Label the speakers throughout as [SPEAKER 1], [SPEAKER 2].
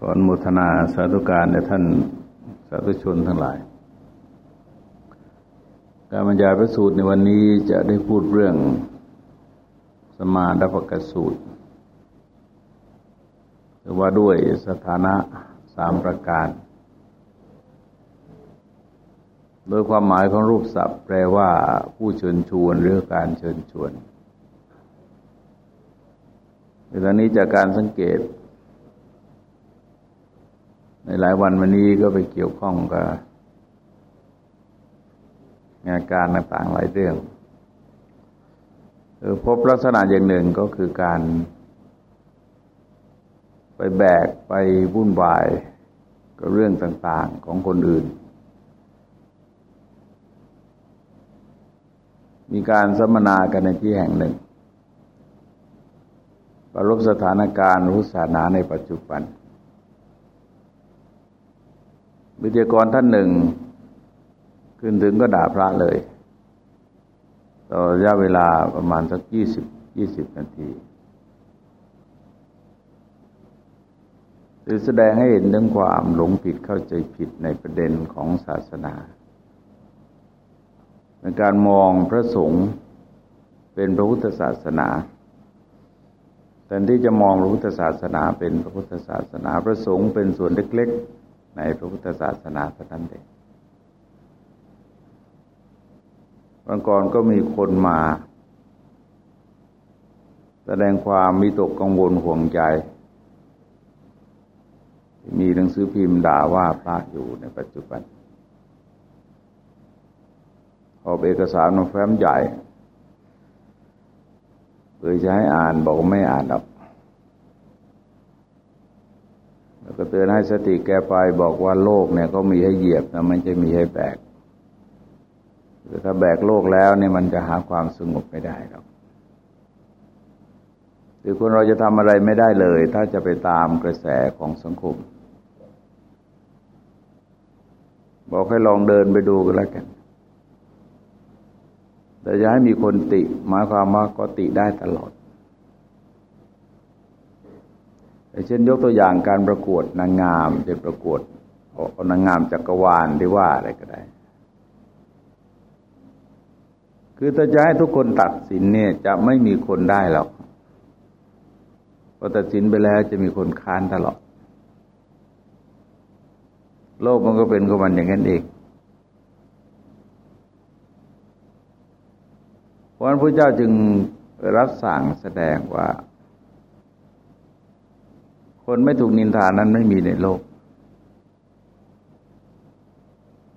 [SPEAKER 1] ก่อนมุทนาสาธุการในท่านสาธุชนทั้งหลาย การบรรยายพระสูตรในวันนี้จะได้พูดเรื่องสมาดัปกสูตรหรือว่าด้วยสถานะสามประการ โดยความหมายของรูปศัพท์ แปลว่าผู้เชิญชวนหรือการเชิญชวนในตอนนี้จากการสังเกต ในหลายวันวันนี้ก็ไปเกี่ยวข้องกับงานการต่างๆหลายเรื่องพบลักษณะอย่างหนึ่งก็คือการ ไปแบกไปวุ่นวายกับเรื่องต่างๆของคนอื่น มีการสัมมนากันในที่แห่งหนึ่ง ประรบสถานการณ์รู้ศาสนาในปัจจุบัน วิทยากรท่านหนึ่ง ขึ้นถึงก็ด่าพระเลยต่อระยะเวลาประมาณสักยี่สิบยี่สิบนาทีคือแสดงให้เห็นถึงความหลงผิดเข้าใจผิดในประเด็นของศาสนา ในการมองพระสงฆ์เป็นพระพุทธศาสนาแทนที่จะมองพระพุทธศาสนาเป็นพระพุทธศาสนา พระสงฆ์เป็นส่วนเล็ก ในพระพุทธศาสนาเท่านั้นเองวันก่อนก็มีคนมา แสดงความมีตกกังวลห่วงใจ มีหนังสือพิมพ์ด่าว่าพระอยู่ในปัจจุบันออกเอกสารมาแฟ้มใหญ่เพื่อจะให้อ่านบอกไม่อ่านหรอก แล้วก็เตือนให้สติแกไปบอกว่าโลกเนี่ยก็มีให้เหยียบนะไม่ใช่มีให้แบกคือถ้าแบกโลกแล้วเนี่ยมันจะหาความสงบไม่ได้หรอกหรือคนเราจะทำอะไรไม่ได้เลย ถ้าจะไปตามกระแสของสังคม บอกให้ลองเดินไปดูกันแล้วกัน แต่จะให้มีคนติหมายความว่าก็ติได้ตลอด เช่นยกตัวอย่างการประกวดนางงามจะประกวดนางงามจักรวาลที่ว่าอะไรก็ได้ คือถ้าจะให้ทุกคนตัดสินเนี่ยจะไม่มีคนได้หรอกพอตัดสินไปแล้วจะมีคนค้านตลอด โลกมันก็เป็นของมันอย่างนั้นเองเพราะนั้นพระเจ้าจึงรับสั่งแสดงว่า คนไม่ถูกนินทานั้นไม่มีในโลก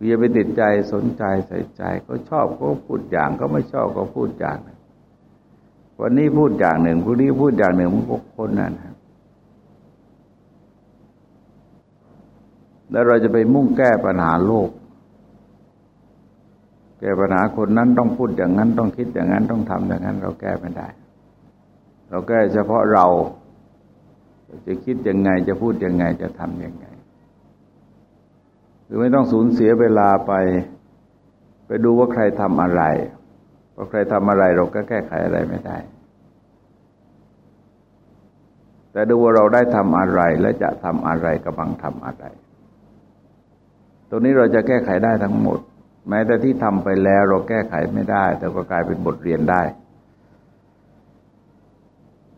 [SPEAKER 1] อย่าไปติดใจสนใจใส่ใจเขาชอบก็พูดอย่างก็ไม่ชอบก็พูดอย่างวันนี้พูดอย่างหนึ่งพรุ่งนี้พูดอย่างหนึ่งมันก็คนนั่นครับแล้วเราจะไปมุ่งแก้ปัญหาโลก แก้ปัญหาคนนั้นต้องพูดอย่างนั้น ต้องคิดอย่างนั้นต้องทำอย่างนั้น เราแก้ไม่ได้ เราแก้เฉพาะเรา จะคิดยังไงจะพูดยังไงจะทำยังไงคือไม่ต้องสูญเสียเวลาไป ไปดูว่าใครทำอะไรเพราใครทำอะไรเราก็แก้ไขอะไรไม่ได้ แต่ดูว่าเราได้ทำอะไรและจะทำอะไรกำลังทำอะไร ตรงนี้เราจะแก้ไขได้ทั้งหมด แม้แต่ที่ทำไปแล้วเราแก้ไขไม่ได้ แต่ก็กลายเป็นบทเรียนได้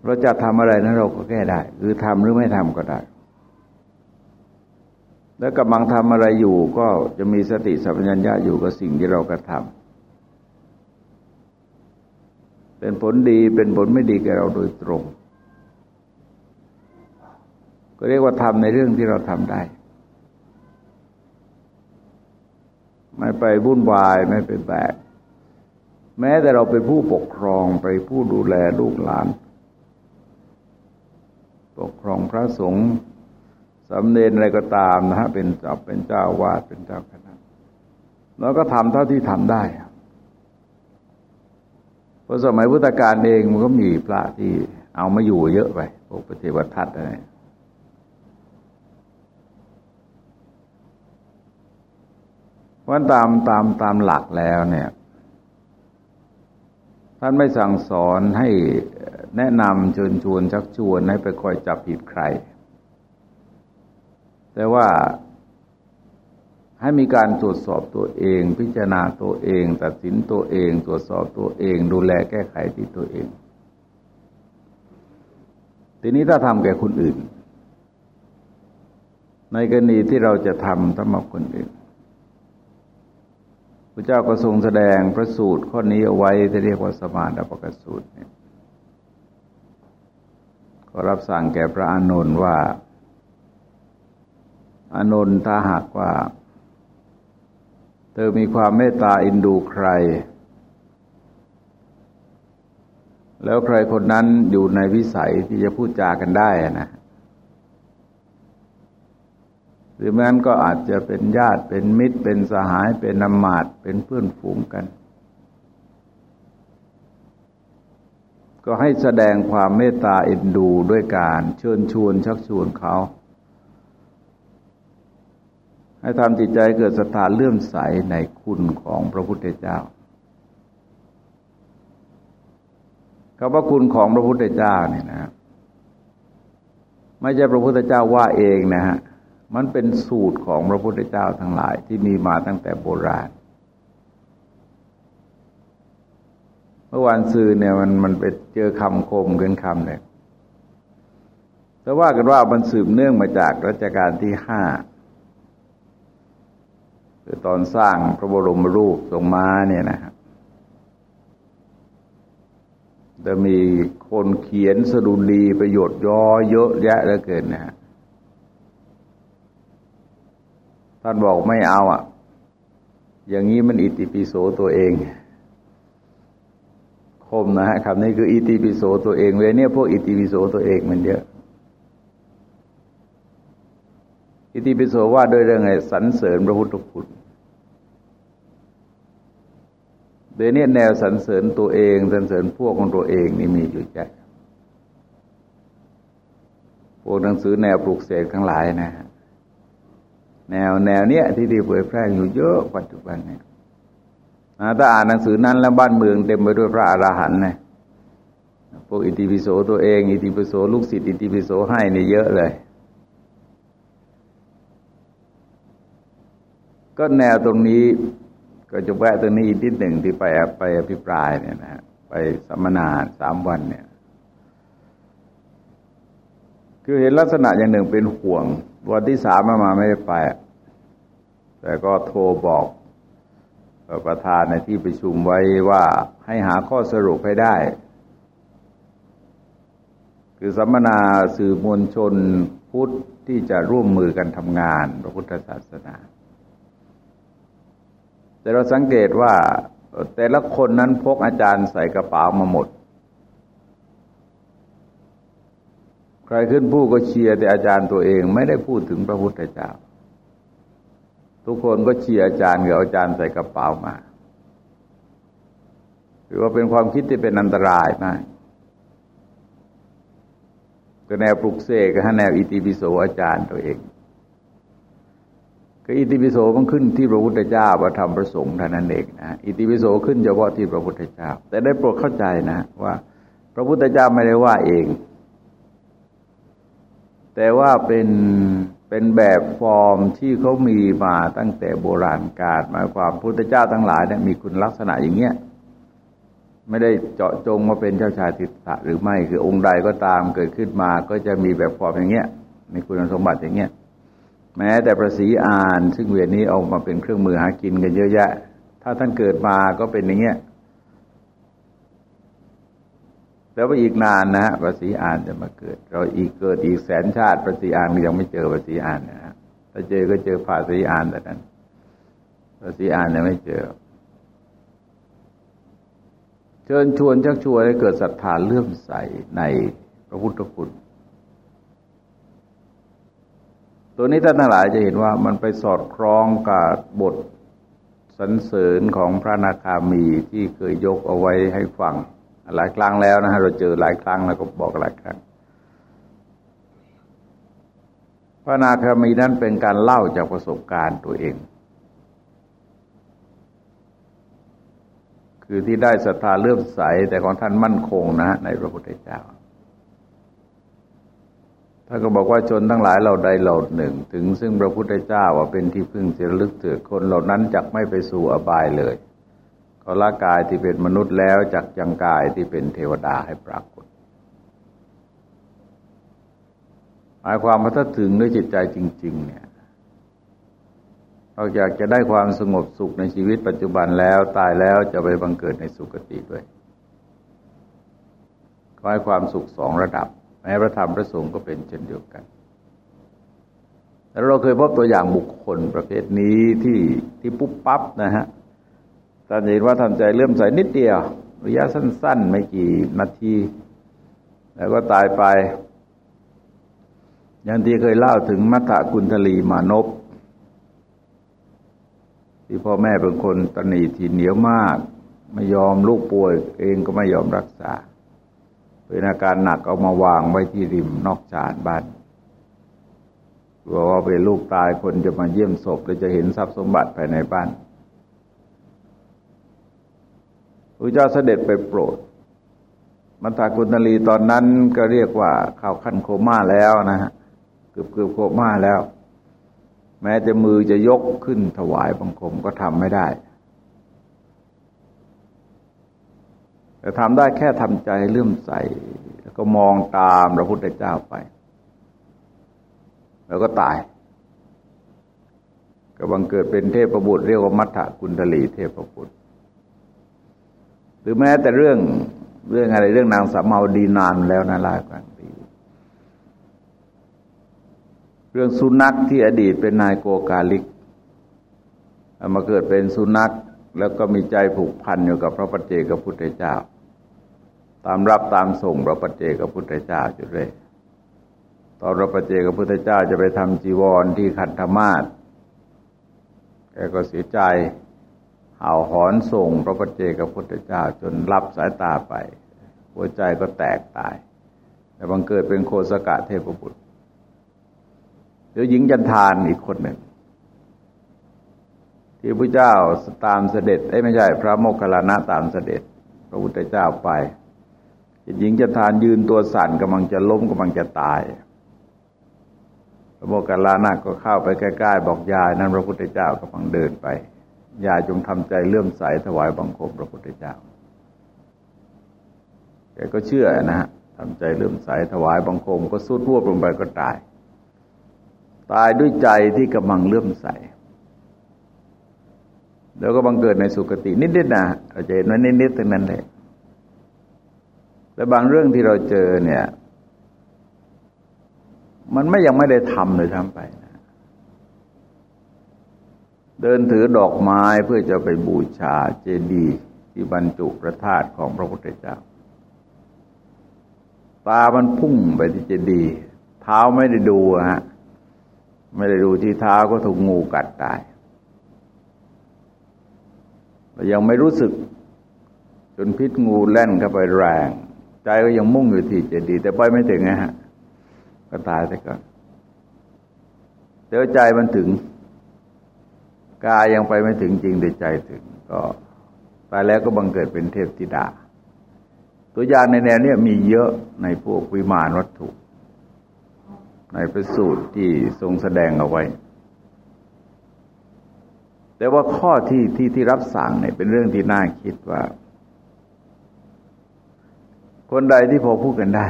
[SPEAKER 1] เราจะทำอะไรนั้นเราก็แก้ได้ คือทำหรือไม่ทำก็ได้ แล้วกำลังทำอะไรอยู่ก็จะมีสติสัมปชัญญะอยู่กับสิ่งที่เรากระทำเป็นผลดีเป็นผลไม่ดีแก่เราโดยตรง ก็เรียกว่าทำในเรื่องที่เราทำได้ ไม่ไปวุ่นวายไม่ไปแบกแม้แต่เราเป็นผู้ปกครองไปผู้ดูแลลูกหลาน ครองพระสงฆ์สำเนินอะไรก็ตามนะฮะเป็นจับเป็นเจ้าวาดเป็นเจ้าคณะแล้วก็ทำเท่าที่ทำได้เพราะสมัยพุทธกาลเองมันก็มีพระที่เอามาอยู่เยอะไปพวกปฏิวัติทัศน์อะไรเพราะตามตามตามหลักแล้วเนี่ย ท่านไม่สั่งสอนให้ แนะนำเชิญชวนชักชวนให้ไปคอยจับผิดใคร แต่ว่าให้มีการตรวจสอบตัวเอง พิจารณาตัวเอง ตัดสินตัวเอง ตรวจสอบตัวเอง ดูแลแก้ไขที่ตัวเอง ทีนี้ถ้าทำแก่คนอื่น ในกรณีที่เราจะทำสำหรับคนอื่นพระเจ้าก็ทรงแสดงพระสูตรข้อนี้เอาไว้ที่เรียกว่าสมาดปกสูตรเนี่ย ก็รับสั่งแก่พระอานนท์ว่า อานนท์ถ้าหากว่า เธอมีความเมตตาอินดูใคร แล้วใครคนนั้นอยู่ในวิสัยที่จะพูดจากันได้นะหรือแม้นก็อาจจะเป็นญาติเป็นมิตร เป็นสหายเป็นนมาดเป็นเพื่อนฝูงกัน ก็ให้แสดงความเมตตาเอ็นดูด้วยการเชิญชวนชักชวนเขา ให้ทำจิตใจเกิดศรัทธาเลื่อมใสในคุณของพระพุทธเจ้าคำว่าคุณของพระพุทธเจ้าเนี่ยนะ ไม่ใช่พระพุทธเจ้าว่าเองนะฮะมันเป็นสูตรของพระพุทธเจ้าทั้งหลายที่มีมาตั้งแต่โบราณ เมื่อวานซื้อเนี่ยมันมันไปเจอคำคมเกินคำเนี่ยแต่ว่ากันว่ามันสืบเนื่องมาจากรัชกาลที่ห้าคือตอนสร้างพระบรมรูปทรงม้าเนี่ยนะครับจะมีคนเขียนสดุดีประโยชน์ย่อเยอะแยะเหลือเกินนะฮะท่านบอกไม่เอาอะ อย่างนี้มันอิติปิโสตัวเอง มนะฮะคำนี้คืออิติปิโสตัวเองเลยเนี่ยพวกอิติปิโสตัวเองมันเยอะ อิติปิโสว่าด้วยเรื่องไงสรรเสริญพระพุทธคุณเดี๋ยวนี้แนวสรรเสริญตัวเองสรรเสริญพวกของตัวเองนี่มีอยู่ใจพวกหนังสือแนวปลูกเสกทั้งหลายนะฮะแนวแนวเนี้ยที่ที่เผยแพร่อยู่เยอะปัจจุบันเนี่ย ถ้าอ่านหนังสือนั้นแล้วบ้านเมืองเต็มไปด้วยพระอรหันต์นะพวกอิติปิโสตัวเอง อิติปิโสลูกศิษย์อิติปิโสให้นี่เยอะเลย ก็แนวตรงนี้ก็จะแวะตรงนี้อีกนิดหนึ่งที่ไปไปอภิปรายเนี่ยนะไปสัมมนาสามวันเนี่ย คือเห็นลักษณะอย่างหนึ่งเป็นห่วง วันที่สามมาไม่ได้ไป แต่ก็โทรบอก ประธานในที่ประชุมไว้ว่าให้หาข้อสรุปให้ได้ คือสัมมนาสื่อมวลชนพุทธที่จะร่วมมือกันทำงานพระพุทธศาสนา แต่เราสังเกตว่าแต่ละคนนั้นพกอาจารย์ใส่กระเป๋ามาหมด ใครขึ้นพูดก็เชียร์แต่อาจารย์ตัวเองไม่ได้พูดถึงพระพุทธเจ้า ทุกคนก็เชียร์อาจารย์กับอาจารย์ใส่กระเป๋ามาถือว่าเป็นความคิดที่เป็นอันตรายมากก็แนวปลุกเสกกับแนวอิติปิโสอาจารย์ตัวเองก็อิติปิโสมันขึ้นที่พระพุทธเจ้าประธรรมประสงค์เท่านั้นเองนะอิติปิโสขึ้นเฉพาะที่พระพุทธเจ้า แต่ได้โปรดเข้าใจนะว่า พระพุทธเจ้าไม่ได้ว่าเอง แต่ว่าเป็น เป็นแบบฟอร์มที่เขามีมาตั้งแต่โบราณกาลหมายความพุทธเจ้าทั้งหลายเนี่ยมีคุณลักษณะอย่างเงี้ยไม่ได้เจาะจงมาเป็นเจ้าชายติสะหรือไม่คือองค์ใดก็ตามเกิดขึ้นมาก็จะมีแบบฟอร์มอย่างเงี้ยมีคุณสมบัติอย่างเงี้ยแม้แต่ประสีอ่าน ซึ่งเวียนนี้เอามาเป็นเครื่องมือหากินกันเยอะแยะ ถ้าท่านเกิดมาก็เป็นอย่างเงี้ย แล้วไปอีกนานนะฮะภาษีอ่านจะมาเกิด เราอีกเกิดอีกแสนชาติภาษีอ่านยังไม่เจอภาษีอ่านนะฮะถ้าเจอก็เจอภาษีอ่านแต่นั้นภาษีอ่านยังไม่เจอ เชิญชวนชักชวนให้เกิดศรัทธาเลื่อมใสในพระพุทธคุณตัวนี้ท่านทั้งหลายจะเห็นว่ามันไปสอดคล้องกับบทสรรเสริญของพระนาคามีที่เคยยกเอาไว้ให้ฟัง หลายครั้งแล้วนะฮะเราเจอหลายครั้งแล้วก็บอกหลายครั้งพระนาคามีนั้นเป็นการเล่าจากประสบการณ์ตัวเอง คือที่ได้ศรัทธาเลื่อมใสแต่ของท่านมั่นคงนะ ในพระพุทธเจ้าท่านก็บอกว่าชนทั้งหลายเราใดเหล่าหนึ่ง ถึงซึ่งพระพุทธเจ้าว่าเป็นที่พึ่งเสียลึกเถือคนเหล่านั้นจักไม่ไปสู่อบายเลย เขาละกายที่เป็นมนุษย์แล้วจักยังกายที่เป็นเทวดาให้ปรากฏหมายความว่าถ้าถึงด้วยจิตใจจริง ๆ เนี่ยเราอยากจะได้ความสงบสุขในชีวิตปัจจุบันแล้วตายแล้วจะไปบังเกิดในสุคติด้วยขอให้ความสุขสองระดับ แม้พระธรรมพระสงฆ์ก็เป็นเช่นเดียวกัน แล้วเราเคยพบตัวอย่างบุคคลประเภทนี้ที่ที่ปุ๊บปั๊บนะฮะ ท่านเห็นว่าทำใจเลื่อมใสนิดเดียว ระยะสั้น ๆ ไม่กี่นาที แล้วก็ตายไป อย่างที่เคยเล่าถึงมัทธกุณฑลีมานพที่พ่อแม่เป็นคนตนีทีเหนียวมาก ไม่ยอมลูกป่วย เองก็ไม่ยอมรักษาเป็นอาการหนักเอามาวางไว้ที่ริมนอกชานบ้านกลัวว่าเป็นลูกตายคนจะมาเยี่ยมศพ แล้วจะเห็นทรัพย์สมบัติภายในบ้าน พระเจ้าเสด็จไปโปรดมันตากุณลีตอนนั้นก็เรียกว่าเข้าขั้นโคม่าแล้วนะฮะเกือบเกือบโคม่าแล้ว แม้จะมือจะยกขึ้นถวายบังคมก็ทำไม่ได้ แต่ทำได้แค่ทำใจเลื่อมใส แล้วก็มองตามพระพุทธเจ้าไป แล้วก็ตาย ก็บังเกิดเป็นเทพประบุตรเรียกว่ามัทธกุณฑลีเทพประบุตร หรือแม้แต่เรื่องเรื่องอะไรเรื่องนางสามาวดีนานแล้วนะลายกลาปี เรื่องสุนัขที่อดีตเป็นนายโกกาลิกมาเกิดเป็นสุนัขแล้วก็มีใจผูกพันอยู่กับพระปัจเจกพุทธเจ้า ตามรับตามส่งพระปัจเจกพุทธเจ้าอยู่เลยตอนพระปัจเจกพุทธเจ้าจะไปทำจีวรที่ขันธมาศแกก็เสียใจ เห่าหอนส่งพระปัจเจกพุทธเจ้าจนรับสายตาไป หัวใจก็แตกตาย แต่บังเกิดเป็นโคสกะเทพบุตรเดี๋ยวหญิงจันทานอีกคนหนึ่ง ที่พระเจ้าตามเสด็จไอ้ไม่ใช่พระโมคคัลลานะตามเสด็จ พระพุทธเจ้าไปหญิงจะทานยืนตัวสั่นกำลังจะล้มกำลังจะตายพระโมคคัลลานะก็เข้าไปใกล้ๆบอกยายนั้นพระพุทธเจ้ากำลังเดินไป ยาจงทำใจเลื่อมใสถวายบังคมพระพุทธเจ้า แกก็เชื่อนะฮะทำใจเลื่อมใสถวายบังคมก็สุดรวบลงไปก็ตาย ตายด้วยใจที่กำลังเลื่อมใส แล้วก็บังเกิดในสุคตินิดๆนะเราจะเห็นว่านิดๆทั้งนั้นเลยแต่บางเรื่องที่เราเจอเนี่ย มันไม่ยังไม่ได้ทำเลยทำไป เดินถือดอกไม้เพื่อจะไปบูชาเจดีย์ที่บรรจุพระธาตุของพระพุทธเจ้า ตามันพุ่งไปที่เจดีย์เท้าไม่ได้ดูฮะไม่ได้ดูที่เท้าก็ถูกงูกัดตายยังไม่รู้สึก จนพิษงูแล่นเข้าไปแรง ใจก็ยังมุ่งอยู่ที่เจดีย์แต่ไปไม่ถึงฮะก็ตายแต่ก็เดี๋ยวใจมันถึง กายยังไปไม่ถึงจริงแต่ใจถึง ก็ตายแล้วก็บังเกิดเป็นเทพธิดา ตัวอย่างในแนวนี้มีเยอะในพวกวิมานวัตถุ ในประสูตรที่ทรงแสดงเอาไว้ แต่ว่าข้อที่ที่ที่รับสั่งเนี่ยเป็นเรื่องที่น่าคิดว่า คนใดที่พอพูดกันได้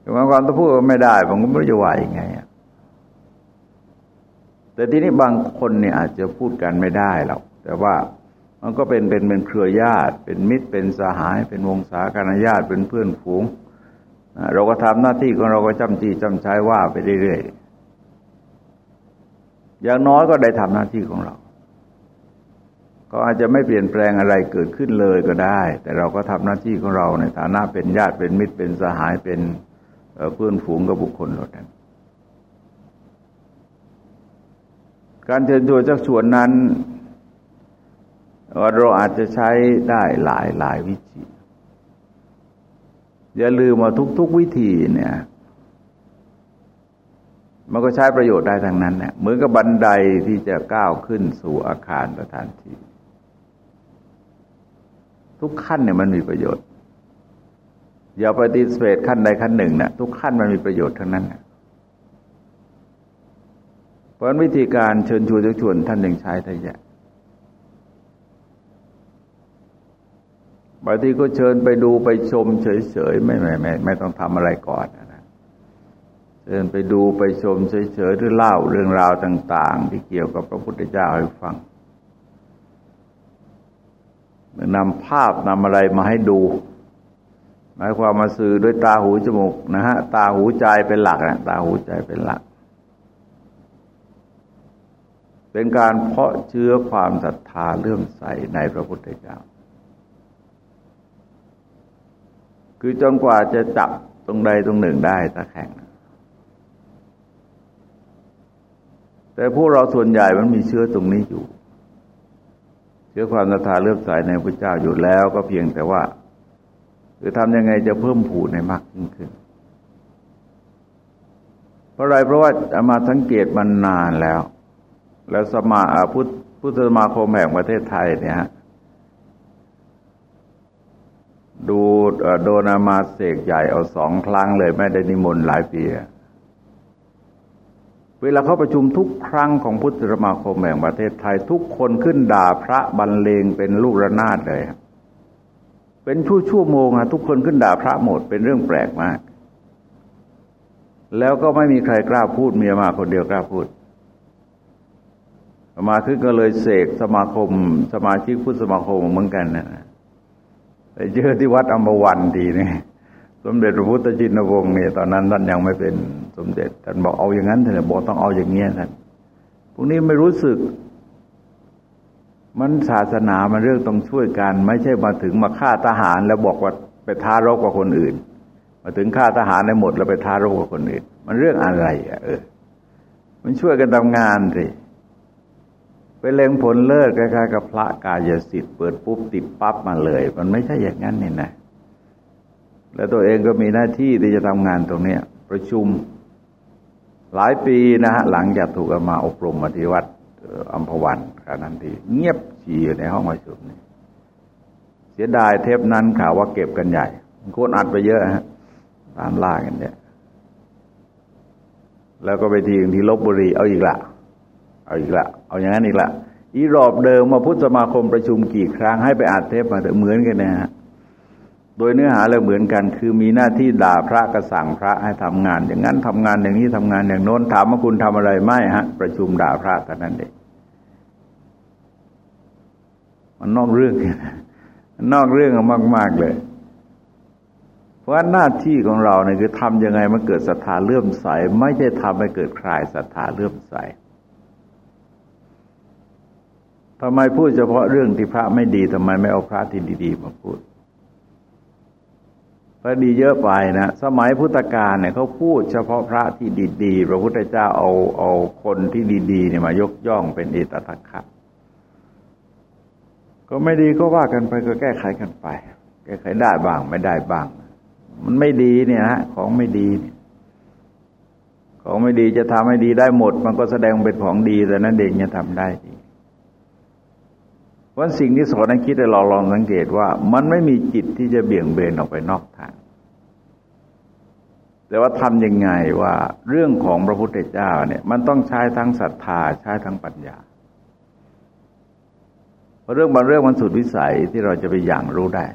[SPEAKER 1] แต่บางคนถ้าพูดไม่ได้ผมก็ไม่รู้จะว่ายังไง แต่ทีนี้บางคนเนี่ยอาจจะพูดกันไม่ได้หรอกแต่ว่ามันก็เป็นเป็นเป็นเครือญาติ เป็นมิตรเป็นสหาย เป็นวงศาคณะญาติเป็นเพื่อนฝูง เราก็ทำหน้าที่ของเราก็จำจีจำใช้ว่าไปเรื่อยๆอย่างน้อยก็ได้ทำหน้าที่ของเรา ก็อาจจะไม่เปลี่ยนแปลงอะไรเกิดขึ้นเลยก็ได้ แต่เราก็ทำหน้าที่ของเราในฐานะเป็นญาติเป็นมิตรเป็นสหายเป็นเพื่อนฝูงกับบุคคลเหล่านั้น การเชิญชวนจักชวนนั้น เราอาจจะใช้ได้หลายหลายวิธี อย่าลืมว่าทุก ๆ วิธีเนี่ย มันก็ใช้ประโยชน์ได้ทั้งนั้นเนี่ยเหมือนกับบันไดที่จะก้าวขึ้นสู่อาคารสถานที่ ทุกขั้นเนี่ยมันมีประโยชน์ อย่าปฏิเสธขั้นใดขั้นหนึ่งนะทุกขั้นมันมีประโยชน์ทั้งนั้นนะ เพราะวิธีการเชิญชวนชักชวนท่านยังใช้ได้แยะบางทีก็เชิญไปดูไปชมเฉยๆไม่ไม่ไม่ไม่ต้องทำอะไรก่อนนะเชิญไปดูไปชมเฉยๆหรือเล่าเรื่องราวต่าง ๆ ที่เกี่ยวกับพระพุทธเจ้าให้ฟังนำภาพนำอะไรมาให้ดู หมายความมาสื่อด้วยตาหูจมูกนะฮะตาหูใจเป็นหลักนะตาหูใจเป็นหลัก เป็นการเพาะเชื้อความศรัทธาเลื่อมใสในพระพุทธเจ้า คือจนกว่าจะจับตรงใดตรงหนึ่งได้ตะแข่ง แต่พวกเราส่วนใหญ่มันมีเชื้อตรงนี้อยู่ เชื้อความศรัทธาเลื่อมใสในพระเจ้าอยู่แล้วก็เพียงแต่ว่า คือทำยังไงจะเพิ่มผูนในมากยิ่งขึ้นเพราะอะไรเพราะว่าอามาสังเกตมันนานแล้ว แล้วสมาพุทธพุทธสมาคมแห่งประเทศไทยเนี่ยดูโดนามาเสกใหญ่เอาสองครั้งเลยไม่ได้นิมนต์หลายปีเวลาเขาประชุมทุกครั้งของพุทธสมาคมแห่งประเทศไทย ทุกคนขึ้นด่าพระบรรเลงเป็นลูกระนาดเลย เป็นชั่วชั่วโมงอะทุกคนขึ้นด่าพระหมดเป็นเรื่องแปลกมาก แล้วก็ไม่มีใครกล้าพูดเมียมาคนเดียวกล้าพูด มาขึ้นก็เลยเสกสมาคม สมาชิกพุทธสมาคมเหมือนกันนะไปเจอที่วัดอัมพวันดีนี่สมเด็จพระพุทธจินวงศ์เนี่ยตอนนั้นท่านยังไม่เป็นสมเด็จท่านบอกเอาอย่างนั้นท่านบอกต้องเอาอย่างเงี้ยท่านพวกนี้ไม่รู้สึก มันศาสนามันเรื่องต้องช่วยกัน ไม่ใช่มาถึงมาฆ่าทหาร แล้วบอกว่าไปท้ารบกับคนอื่น มาถึงฆ่าทหารในหมดแล้วไปท้ารบกับคนอื่น มันเรื่องอะไรอะเออ มันช่วยกันทำงานสิ ไปเล็งผลเลิศคล้ายๆกับพระกายสิทธิ์เปิดปุ๊บติดปั๊บมาเลย มันไม่ใช่อย่างนั้นนี่นะแล้วตัวเองก็มีหน้าที่ที่จะทำงานตรงนี้ประชุมหลายปีนะฮะหลังจากถูกมาอบรมมาที่วัดอัมพวันขณะนั้นทีเงียบจีอยู่ในห้องประชุมนี่เสียดายเทปนั้นข่าวว่าเก็บกันใหญ่โคตรอัดไปเยอะฮะตามล่ากันเนี่ยแล้วก็ไปทีที่ลบบุรีเอาอีกละ เอาอีกละ เอาอย่างนั้นอีกละอีรอบเดิมมาพุทธสมาคมประชุมกี่ครั้งให้ไปอัดเทปมาแต่เหมือนกันนะฮะโดยเนื้อหาเลยเหมือนกัน คือมีหน้าที่ด่าพระกระสั่งพระให้ทำงาน อย่างนั้นทำงานอย่างนี้ทำงานอย่างโน้นถามว่าคุณทำอะไรไม่ฮะ ประชุมด่าพระแต่นั้นเองมันนอกเรื่องนอกเรื่องมาก ๆเลย เพราะหน้าที่ของเราเนี่ยคือทำยังไงมันเกิดศรัทธาเลื่อมใส ไม่ใช่ทำให้เกิดคลายศรัทธาเลื่อมใส ทำไมพูดเฉพาะเรื่องที่พระไม่ดีทำไมไม่เอาพระที่ดีๆมาพูดพระดีเยอะไปนะสมัยพุทธกาลเนี่ยเขาพูดเฉพาะพระที่ดีๆพระพุทธเจ้าเอาเอาคนที่ดีๆเนี่ยมายกย่องเป็นเอตทัคคะก็ไม่ดีก็ว่ากันไปก็แก้ไขกันไป แก้ไขได้บ้างไม่ได้บ้าง มันไม่ดีเนี่ยฮะของไม่ดีของไม่ดีจะทำให้ดีได้หมด มันก็แสดงเป็นของดีแต่นั้นเด็กจะทำได้ดี วันสิ่งที่สอนให้คิดให้เราลองสังเกตว่า มันไม่มีจิตที่จะเบี่ยงเบนออกไปนอกทาง แต่ว่าทำยังไงว่าเรื่องของพระพุทธเจ้าเนี่ย มันต้องใช้ทั้งศรัทธาใช้ทั้งปัญญาเพราะเรื่องบางเรื่องมันสุดวิสัยที่เราจะไปอย่างรู้ได้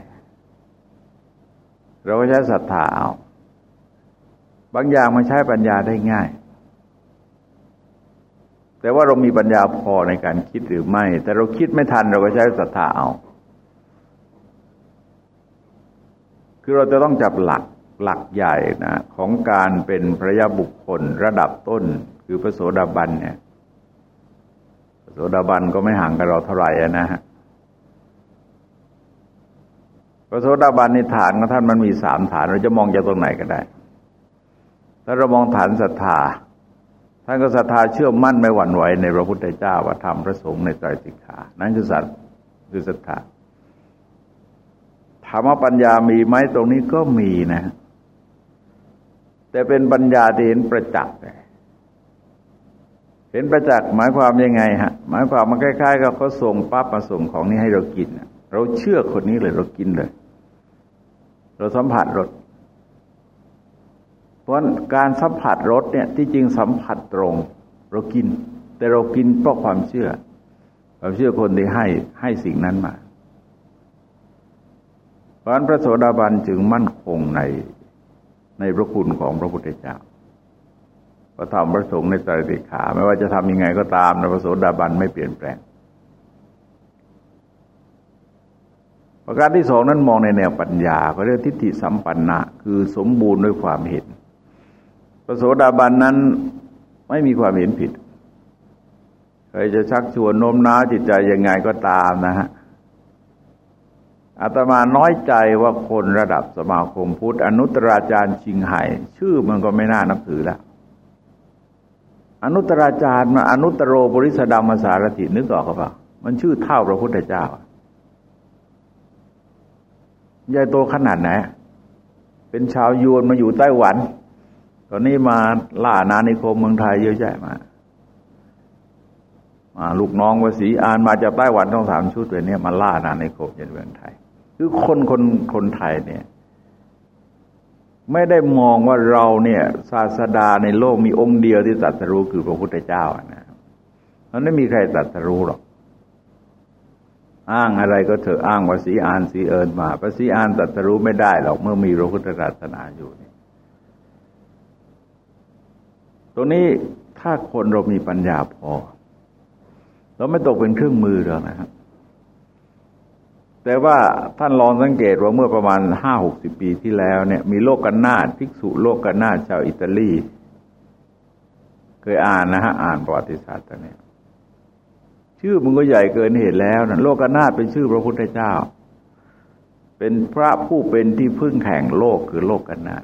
[SPEAKER 1] เราก็ใช้ศรัทธาเอา บางอย่างมันใช้ปัญญาได้ง่าย แต่ว่าเรามีปัญญาพอในการคิดหรือไม่ แต่เราคิดไม่ทันเราก็ใช้ศรัทธาเอา คือเราจะต้องจับหลักหลักใหญ่นะของการเป็นพระยาบุคคลระดับต้น คือพระโสดาบันเนี่ยพระโสดาบันก็ไม่ห่างกับเราเท่าไหร่นะฮะพระโสดาบันในฐานของท่านมันมีสามฐาน เราจะมองจากตรงไหนก็ได้ ถ้าเรามองฐานศรัทธา ท่านก็ศรัทธาเชื่อมั่นไม่หวั่นไหวในพระพุทธเจ้าว่าทำพระสงฆ์ในใจสิกขา นั่นคือสัตคือศรัทธาถามว่าปัญญามีไหมตรงนี้ก็มีนะ แต่เป็นปัญญาที่เห็นประจักษ์เห็นประจักษ์หมายความยังไงฮะ หมายความมันคล้ายๆกับเขาส่งปั๊บมาส่งของนี้ให้เรากินเราเชื่อคนนี้เลยเรากินเลย เราสัมผัสรส ราะการสัมผัสรสเนี่ยที่จริงสัมผัสตรง เรากิน แต่เรากินเพราะความเชื่อ ความเชื่อคนที่ให้ให้สิ่งนั้นมา เพราะนั้นพระโสดาบันจึงมั่นคงในในพระคุณของพระพุทธเจ้าพระธรรมพระสงฆ์ในตริขา ไม่ว่าจะทำยังไงก็ตามพระโสดาบันไม่เปลี่ยนแปลง ประการที่สองนั้นมองในแนวปัญญาเขาเรียกทิฏฐิสัมปันนะคือสมบูรณ์ด้วยความเห็น พระโสดาบันนั้นไม่มีความเห็นผิดใครจะชักชวนโน้มน้าวจิตใจยังไงก็ตามนะฮะอาตมาน้อยใจว่าคนระดับสมาคมพุทธอนุตราจารย์ชิงไห่ชื่อมันก็ไม่น่านับถือแล้วอนุตราจารย์มาอนุตโรบริสดามสารถินึกออกเปะมันชื่อเท่าพระพุทธเจ้าใหญ่โตขนาดไหนเป็นชาวยวนมาอยู่ไต้หวัน ตอนนี้มาล่านานิคมเมืองไทยเยอะแยะมามาลูกน้องวสีอานมาจากไต้หวันต้องสามชุดเลยเนี่ยมาล่านานิคมในเมืองไทย คือคนคนคนไทยเนี่ย ไม่ได้มองว่าเราเนี่ยศาสดาในโลกมีองค์เดียวที่ตรัสรู้คือพระพุทธเจ้านะมันไม่มีใครตรัสรู้หรอกอ้างอะไรก็เถอะอ้างว่าสีอานสีเอิญมาพระสีอานตรัสรู้ไม่ได้หรอกเมื่อมีพระพุทธศาสนาอยู่ ตรงนี้ถ้าคนเรามีปัญญาพอ เราไม่ตกเป็นเครื่องมือหรอกนะครับ แต่ว่าท่านลองสังเกตว่าเมื่อประมาณห้าหกสิบปีที่แล้วเนี่ย มีโลกกันนาฏภิกษุโลกกันนาฏชาวอิตาลี เคยอ่านนะฮะ อ่านประวัติศาสตร์ตัวนี้ชื่อมันก็ใหญ่เกินเหตุแล้วนะโลกกันนาฏเป็นชื่อพระพุทธเจ้า เป็นพระผู้เป็นที่พึ่งแห่งโลกคือโลกกันนาฏ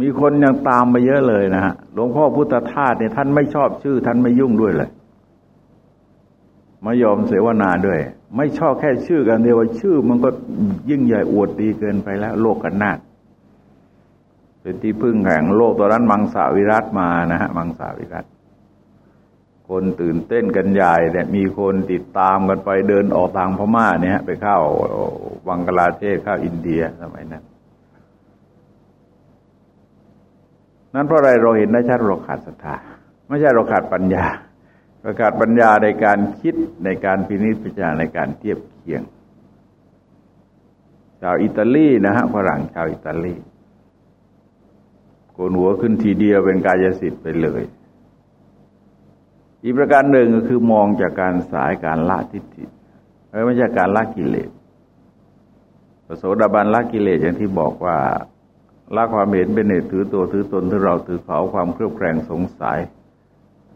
[SPEAKER 1] มีคนยังตามมาเยอะเลยนะฮะหลวงพ่อพุทธทาสเนี่ยท่านไม่ชอบชื่อ ท่านไม่ยุ่งด้วยเลยมายอมเสวนาด้วย ไม่ชอบแค่ชื่อกันเดียวว่าชื่อ มันก็ยิ่งใหญ่อวดดีเกินไปแล้ว โลกกันนาเป็นที่พึ่งแห่งโลกตอนนั้นมังสวิรัตมานะฮะมังสวิรัตคนตื่นเต้นกันใหญ่เนี่ยมีคนติดตามกันไปเดินออกทางพม่าเนี่ยไปเข้าวังกลาเทศเข้าอินเดียสมัยนั้น นั้นเพราะอะไรเราเห็นได้ชัดเราขาดศรัทธา ไม่ใช่เราขาดปัญญาเราขาดปัญญาในการคิดในการพินิจพิจารณาในการเทียบเคียง ชาวอิตาลีนะฮะฝรั่งชาวอิตาลีโกนหัวขึ้นทีเดียวเป็นกายสิทธิ์ไปเลย อีกประการหนึ่งก็คือมองจากการสายการละทิฏฐิไม่ใช่การละกิเลสพระโสดาบันละกิเลสอย่างที่บอกว่า ละความเห็นเป็นเหตุถือตัวถือตนถือเราถือเขาความเครือบแคลงสงสัย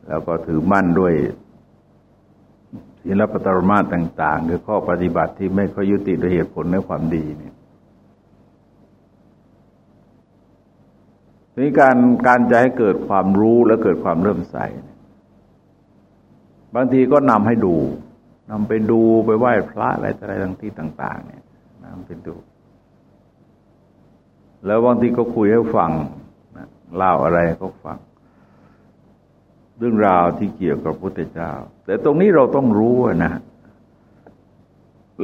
[SPEAKER 1] แล้วก็ถือมั่นด้วยศีลปตรมาต่าง ๆ คือข้อปฏิบัติที่ไม่ค่อยยุติด้วยเหตุผลในความดีเนี่ยทีนี้การการจะให้เกิดความรู้และเกิดความเริ่มใส บางทีก็นำให้ดูนำไปดูไปไหว้พระอะไรอะไรต่างที่ต่าง ๆ เนี่ยนำไปดู แล้วบางทีก็คุยให้ฟังเล่าอะไรก็ฟัง เรื่องราวที่เกี่ยวกับพระพุทธเจ้า แต่ตรงนี้เราต้องรู้นะ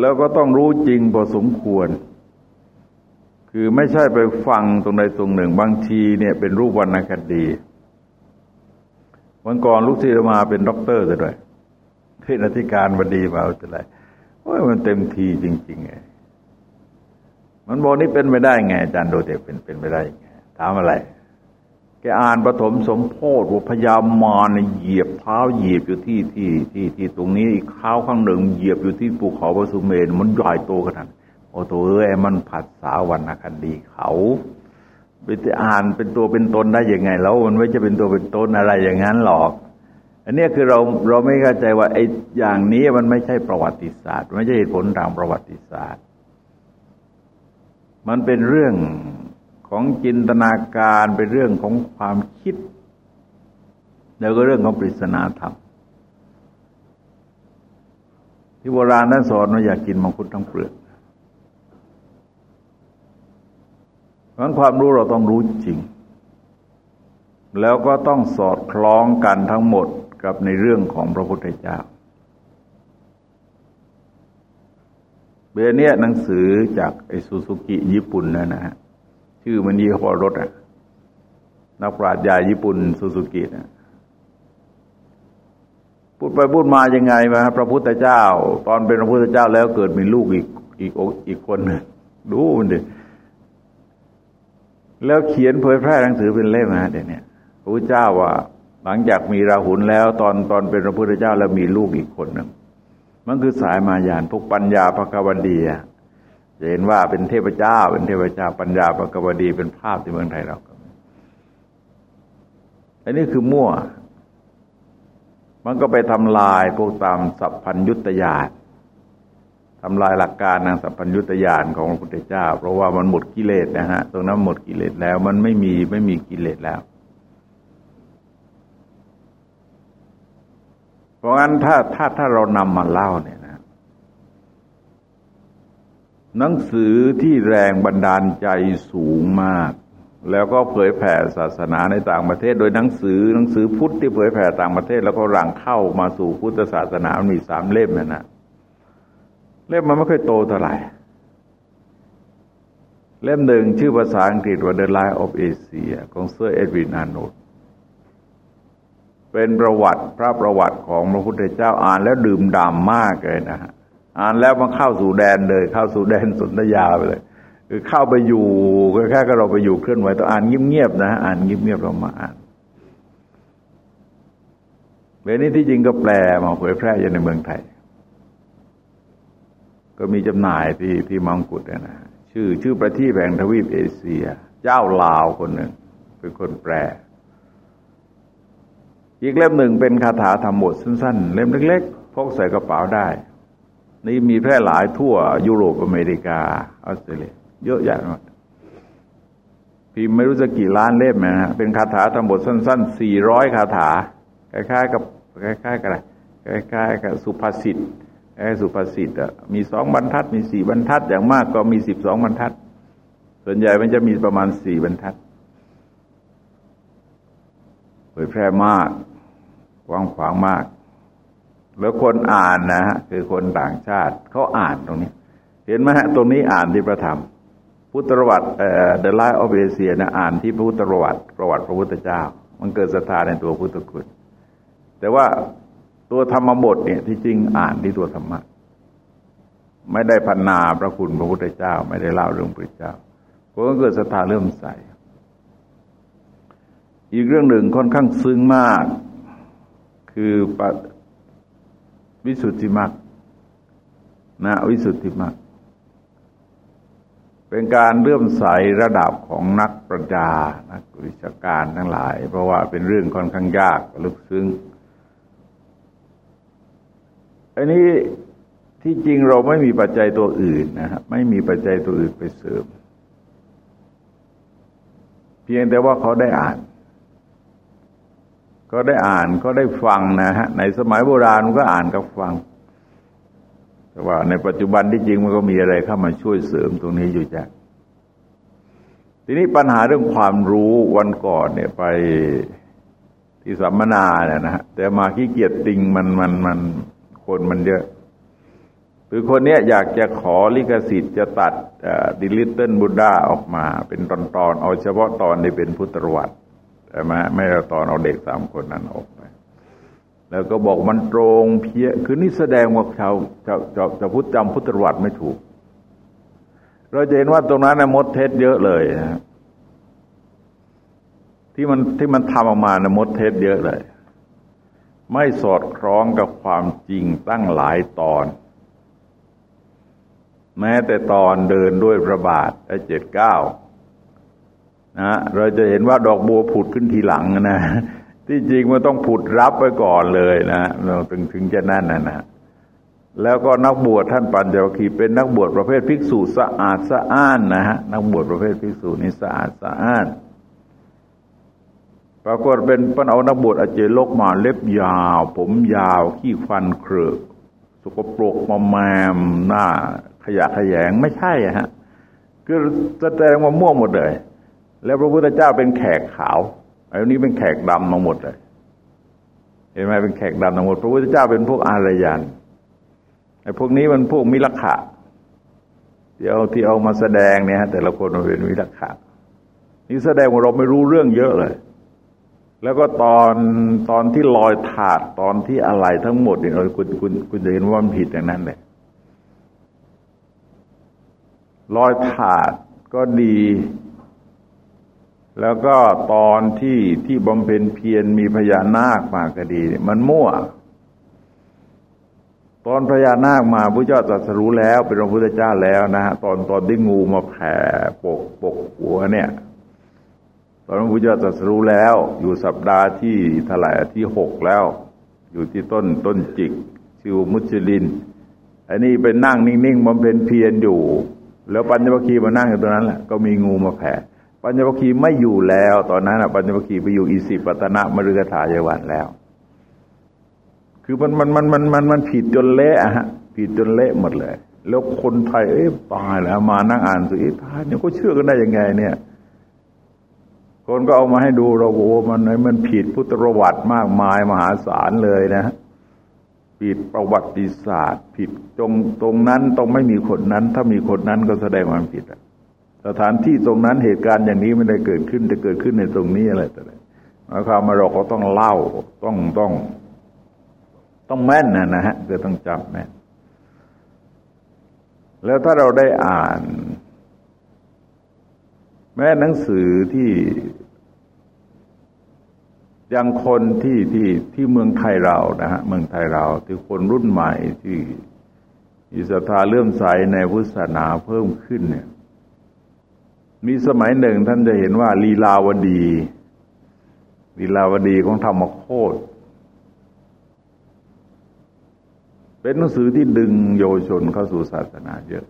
[SPEAKER 1] แล้วก็ต้องรู้จริงพอสมควร คือไม่ใช่ไปฟังตรงใดตรงหนึ่ง บางทีเนี่ยเป็นรูปวรรณคดี วันก่อนลูกศิษย์มาเป็นด็อกเตอร์ซะด้วยเป็นอธิการบดีมาเอาอะไรโอ้ยมันเต็มทีจริงๆไง มันบอกนี่เป็นไม่ได้ไงอาจารย์โดเตเป็นเป็นไม่ได้ไงถามอะไร แกอ่านปฐมสมโพธิว่าพยามารเหยียบเท้าเหยียบอยู่ที่ที่ที่ที่ตรงนี้อีกเท้าข้างหนึ่งเหยียบอยู่ที่ภูเขาพระสุเมนมันใหญ่โตขนาดโอ้โหเอ้ยมันผัดสาวันคันดีเขาไปอ่านเป็นตัวเป็นตนได้ยังไง แล้วมันไม่จะเป็นตัวเป็นตนอะไรอย่างนั้นหรอก อันนี้คือเราเราไม่เข้าใจว่าไอ้อย่างนี้มันไม่ใช่ประวัติศาสตร์ ไม่ใช่เหตุผลทางประวัติศาสตร์ มันเป็นเรื่องของจินตนาการเป็นเรื่องของความคิด แล้วก็เรื่องของปริศนาธรรมที่โบราณนั้นสอนว่าอยากกินมังคุดทั้งเปลือกเพราะความรู้เราต้องรู้จริง แล้วก็ต้องสอดคล้องกันทั้งหมดกับในเรื่องของพระพุทธเจ้า เบอร์เนี้ยหนังสือจากไอซูซูกิญี่ปุ่นนะนะฮะชื่อมันยี่ห้อรถอะนักปราชญ์ใหญ่ญี่ปุ่นซูซูกินะพูดไปพูดมายังไงมาพระพุทธเจ้า ตอนเป็นพระพุทธเจ้าแล้วเกิดมีลูกอีกอีกอีกคนหนึ่งดูมันดิแล้วเขียนเผยแพร่หนังสือเป็นเล่มนะเดี๋ยวนี้พระพุทธเจ้าว่า หลังจากมีราหุลแล้ว ตอนตอนเป็นพระพุทธเจ้าแล้วมีลูกอีกคนหนึ่ง มันคือสายมายานพวกปัญญาพระกวันดีจะเห็นว่าเป็นเทพเจ้า เป็นเทพเจ้าปัญญาพระกวันดีเป็นภาพที่เมืองไทยเราอันนี้คือมั่ว มันก็ไปทำลายพวกตามสัพพัญยุตยานทำลายหลักการทางสัพพัญญุตยานของพระพุทธเจ้า เพราะว่ามันหมดกิเลสนะฮะ ตรงนั้นหมดกิเลสแล้ว มันไม่มีไม่มีกิเลสแล้ว เพราะงั้นถ้าถ้าถ้าเรานำมาเล่าเนี่ยนะ หนังสือที่แรงบันดาลใจสูงมาก แล้วก็เผยแผ่ศาสนาในต่างประเทศ โดยหนังสือหนังสือพุทธที่เผยแผ่ต่างประเทศ แล้วก็รังเข้ามาสู่พุทธศาสนามีสามเล่มนะนะเล่มมันไม่ค่อยโตเท่าไหร่เล่มหนึ่งชื่อภาษาอังกฤษว่า The Life of Asia ของเซอร์เอ็ดวินอานุต เป็นประวัติพระประวัติของพระพุทธเจ้าอ่านแล้วดื่มด่ำมากเลยนะฮะอ่านแล้วมันเข้าสู่แดนเลย เข้าสู่แดนสนธยาไปเลย คือเข้าไปอยู่แค่ก็เราไปอยู่เคลื่อนไหวต้องอ่านเงียบๆนะอ่านเงียบๆเรามาอ่านเวลนี้ที่จริงก็แปลมาเผยแพร่อยู่ในเมืองไทย ก็มีจำหน่ายที่ที่มังกุฎนะชื่อชื่อประทีปแห่งทวีปเอเชีย เจ้าลาวคนหนึ่งเป็นคนแปล อีกเล่มหนึ่งเป็นคาถาธรรมบทสั้นๆ เล่มเล็กๆพกใส่กระเป๋าได้ นี่มีแพร่หลายทั่วยุโรปอเมริกาออสเตรเลียเยอะแยะมากพิมพ์ไม่รู้จะกี่ล้านเล่มนะฮะเป็นคาถาธรรมบทสั้นๆสี่ร้อยคาถาคล้ายๆกับคล้ายๆกับอะไรคล้ายๆกับสุภาษิตไอ้สุภาษิตอะมีสองบรรทัด มีสี่บรรทัด อย่างมากก็มีสิบสองบรรทัด ส่วนใหญ่มันจะมีประมาณสี่บรรทัดเผยแพร่มาก กว้างขวางมาก แล้วคนอ่านนะฮะคือคนต่างชาติเขาอ่านตรงนี้ เห็นไหมฮะตรงนี้อ่านที่พระธรรม พุทธประวัติเอ่อ The Life of Asia นะอ่านที่พุทธประวัติประวัติพระพุทธเจ้า มันเกิดศรัทธาในตัวพุทธคุณ แต่ว่าตัวธรรมบทเนี่ยที่จริงอ่านที่ตัวธรรมะไม่ได้พันนาพระคุณพระพุทธเจ้า ไม่ได้เล่าเรื่องพระเจ้าก็เกิดศรัทธาเริ่มใสอีกเรื่องหนึ่งค่อนข้างซึ้งมาก คือปวิสุทธิมรรคนะวิสุทธิมรรคเป็นการเลื่อมใสระดับของนักประชานักวิชาการทั้งหลาย เพราะว่าเป็นเรื่องค่อนข้างยากลึกซึ้งอันนี้ที่จริงเราไม่มีปัจจัยตัวอื่นนะฮะไม่มีปัจจัยตัวอื่นไปเสริม เพียงแต่ว่าเขาได้อ่าน ก็ได้อ่านก็ได้ฟังนะฮะในสมัยโบราณมันก็อ่านกับฟัง แต่ว่าในปัจจุบันที่จริงมันก็มีอะไรเข้ามาช่วยเสริมตรงนี้อยู่จ้ะทีนี้ปัญหาเรื่องความรู้วันก่อนเนี่ยไปที่สัมมนาเนี่ยนะฮะแต่มาขี้เกียจติงมันมันมันคนมันเยอะคือคนเนี้ยอยากจะขอลิขสิทธิ์จะตัดดิลิตเติ้ลบุดดาออกมา เป็นตอนตอนเอาเฉพาะตอนที่เป็นพุทธประวัติ ใช่ไหมไม่เอาตอนเอาเด็กสามคนนั้นออกไป แล้วก็บอกมันตรงเพี้ยคือนี่แสดงว่าชาวชาวชาวชาวพุทธจำพุทธประวัตไม่ถูก เราจะเห็นว่าตรงนั้นนะมดเท็จเยอะเลยนะที่มันที่มันทำออกมานะมดเท็จเยอะเลย ไม่สอดคล้องกับความจริงตั้งหลายตอน แม้แต่ตอนเดินด้วยพระบาทได้เจ็ดเก้า นะเราจะเห็นว่าดอกบัวผุดขึ้นทีหลังนะที่จริงมันต้องผุดรับไว้ก่อนเลยนะเราถึงถึงจะนั่นนะนะแล้วก็นักบวชท่านปัญจวัคคีย์เป็นนักบวชประเภทภิกษุสะอาดสะอ้านนะฮะนักบวชประเภทภิกษุนี่สะอาดสะอ้านปรากฏเป็นปนเอานักบวชอเจโลกมาเล็บยาว ผมยาว ขี้ฟันเครือสกปรกมาแมมหน้าขยะขยงไม่ใช่ฮะคือแสดงว่าม่วงหมดเลย แล้วพระพุทธเจ้าเป็นแขกขาวไอ้นี้เป็นแขกดำมาหมดเลย เห็นไหมเป็นแขกดำทั้งหมด พระพุทธเจ้าเป็นพวกอารยันไอ้พวกนี้มันพวกมิลขะที่เอาที่เอามาแสดงเนี่ยแต่ละคนมันเป็นวิรักษานี่แสดงว่าเราไม่รู้เรื่องเยอะเลย แล้วก็ตอนตอนที่ลอยถาดตอนที่อะไรทั้งหมดเนี่ยคุณคุณคุณจะเห็นว่ามันผิดอย่างนั้นเลยลอยถาดก็ดี แล้วก็ตอนที่ที่บำเพ็ญเพียรมีพญานาคมาก็ดี มันมั่ว ตอนพญานาคมาพระเจ้าตรัสรู้แล้ว เป็นพระพุทธเจ้าแล้วนะฮะตอนตอนที่งูมาแผ่ปกปกหัวเนี่ย ตอนพระพุทธเจ้าตรัสรู้แล้ว อยู่สัปดาห์ที่เท่าไหร่ที่หกแล้ว อยู่ที่ต้นต้นจิกชิวมุชลิน อันนี้เป็นนั่งนิ่งๆบำเพ็ญเพียรอยู่ แล้วปัญญวคีมานั่งอยู่ตรงนั้นแหละก็มีงูมาแผ่ ปัญญวคีไม่อยู่แล้ว ตอนนั้นปัญญวคีไปอยู่อิสิปตนะมฤคทายวันแล้ว คือมันมันมันมันมันมันผิดจนเละฮะผิดจนเละหมดเลย แล้วคนไทยเอ๊ะตายแล้วมานั่งอ่านสิตายเนี่ยก็เชื่อกันได้ยังไง เนี่ย คนก็เอามาให้ดูเราโอ้มันมันผิดพุทธประวัติมากมายมหาศาลเลยนะผิดประวัติศาสตร์ ผิดตรงตรงนั้นต้องไม่มีคนนั้น ถ้ามีคนนั้นก็แสดงความผิดอะ สถานที่ตรงนั้นเหตุการณ์อย่างนี้ไม่ได้เกิดขึ้นจะเกิดขึ้นในตรงนี้อะไรแต่ไรหมายความว่าเราก็ต้องเล่าต้องต้อง ต้องแม่นนะนะฮะก็ต้องจำแม่น แล้วถ้าเราได้อ่าน แม้หนังสือที่อย่างคนที่ที่ที่เมืองไทยเรานะฮะเมืองไทยเราที่คนรุ่นใหม่ที่มีศรัทธาเลื่อมใสในพุทธศาสนาเพิ่มขึ้นเนี่ย มีสมัยหนึ่งท่านจะเห็นว่าลีลาวดี ลีลาวดีของธรรมโคตเป็นหนังสือที่ดึงโยชนเข้าสู่ศาสนาเยอะ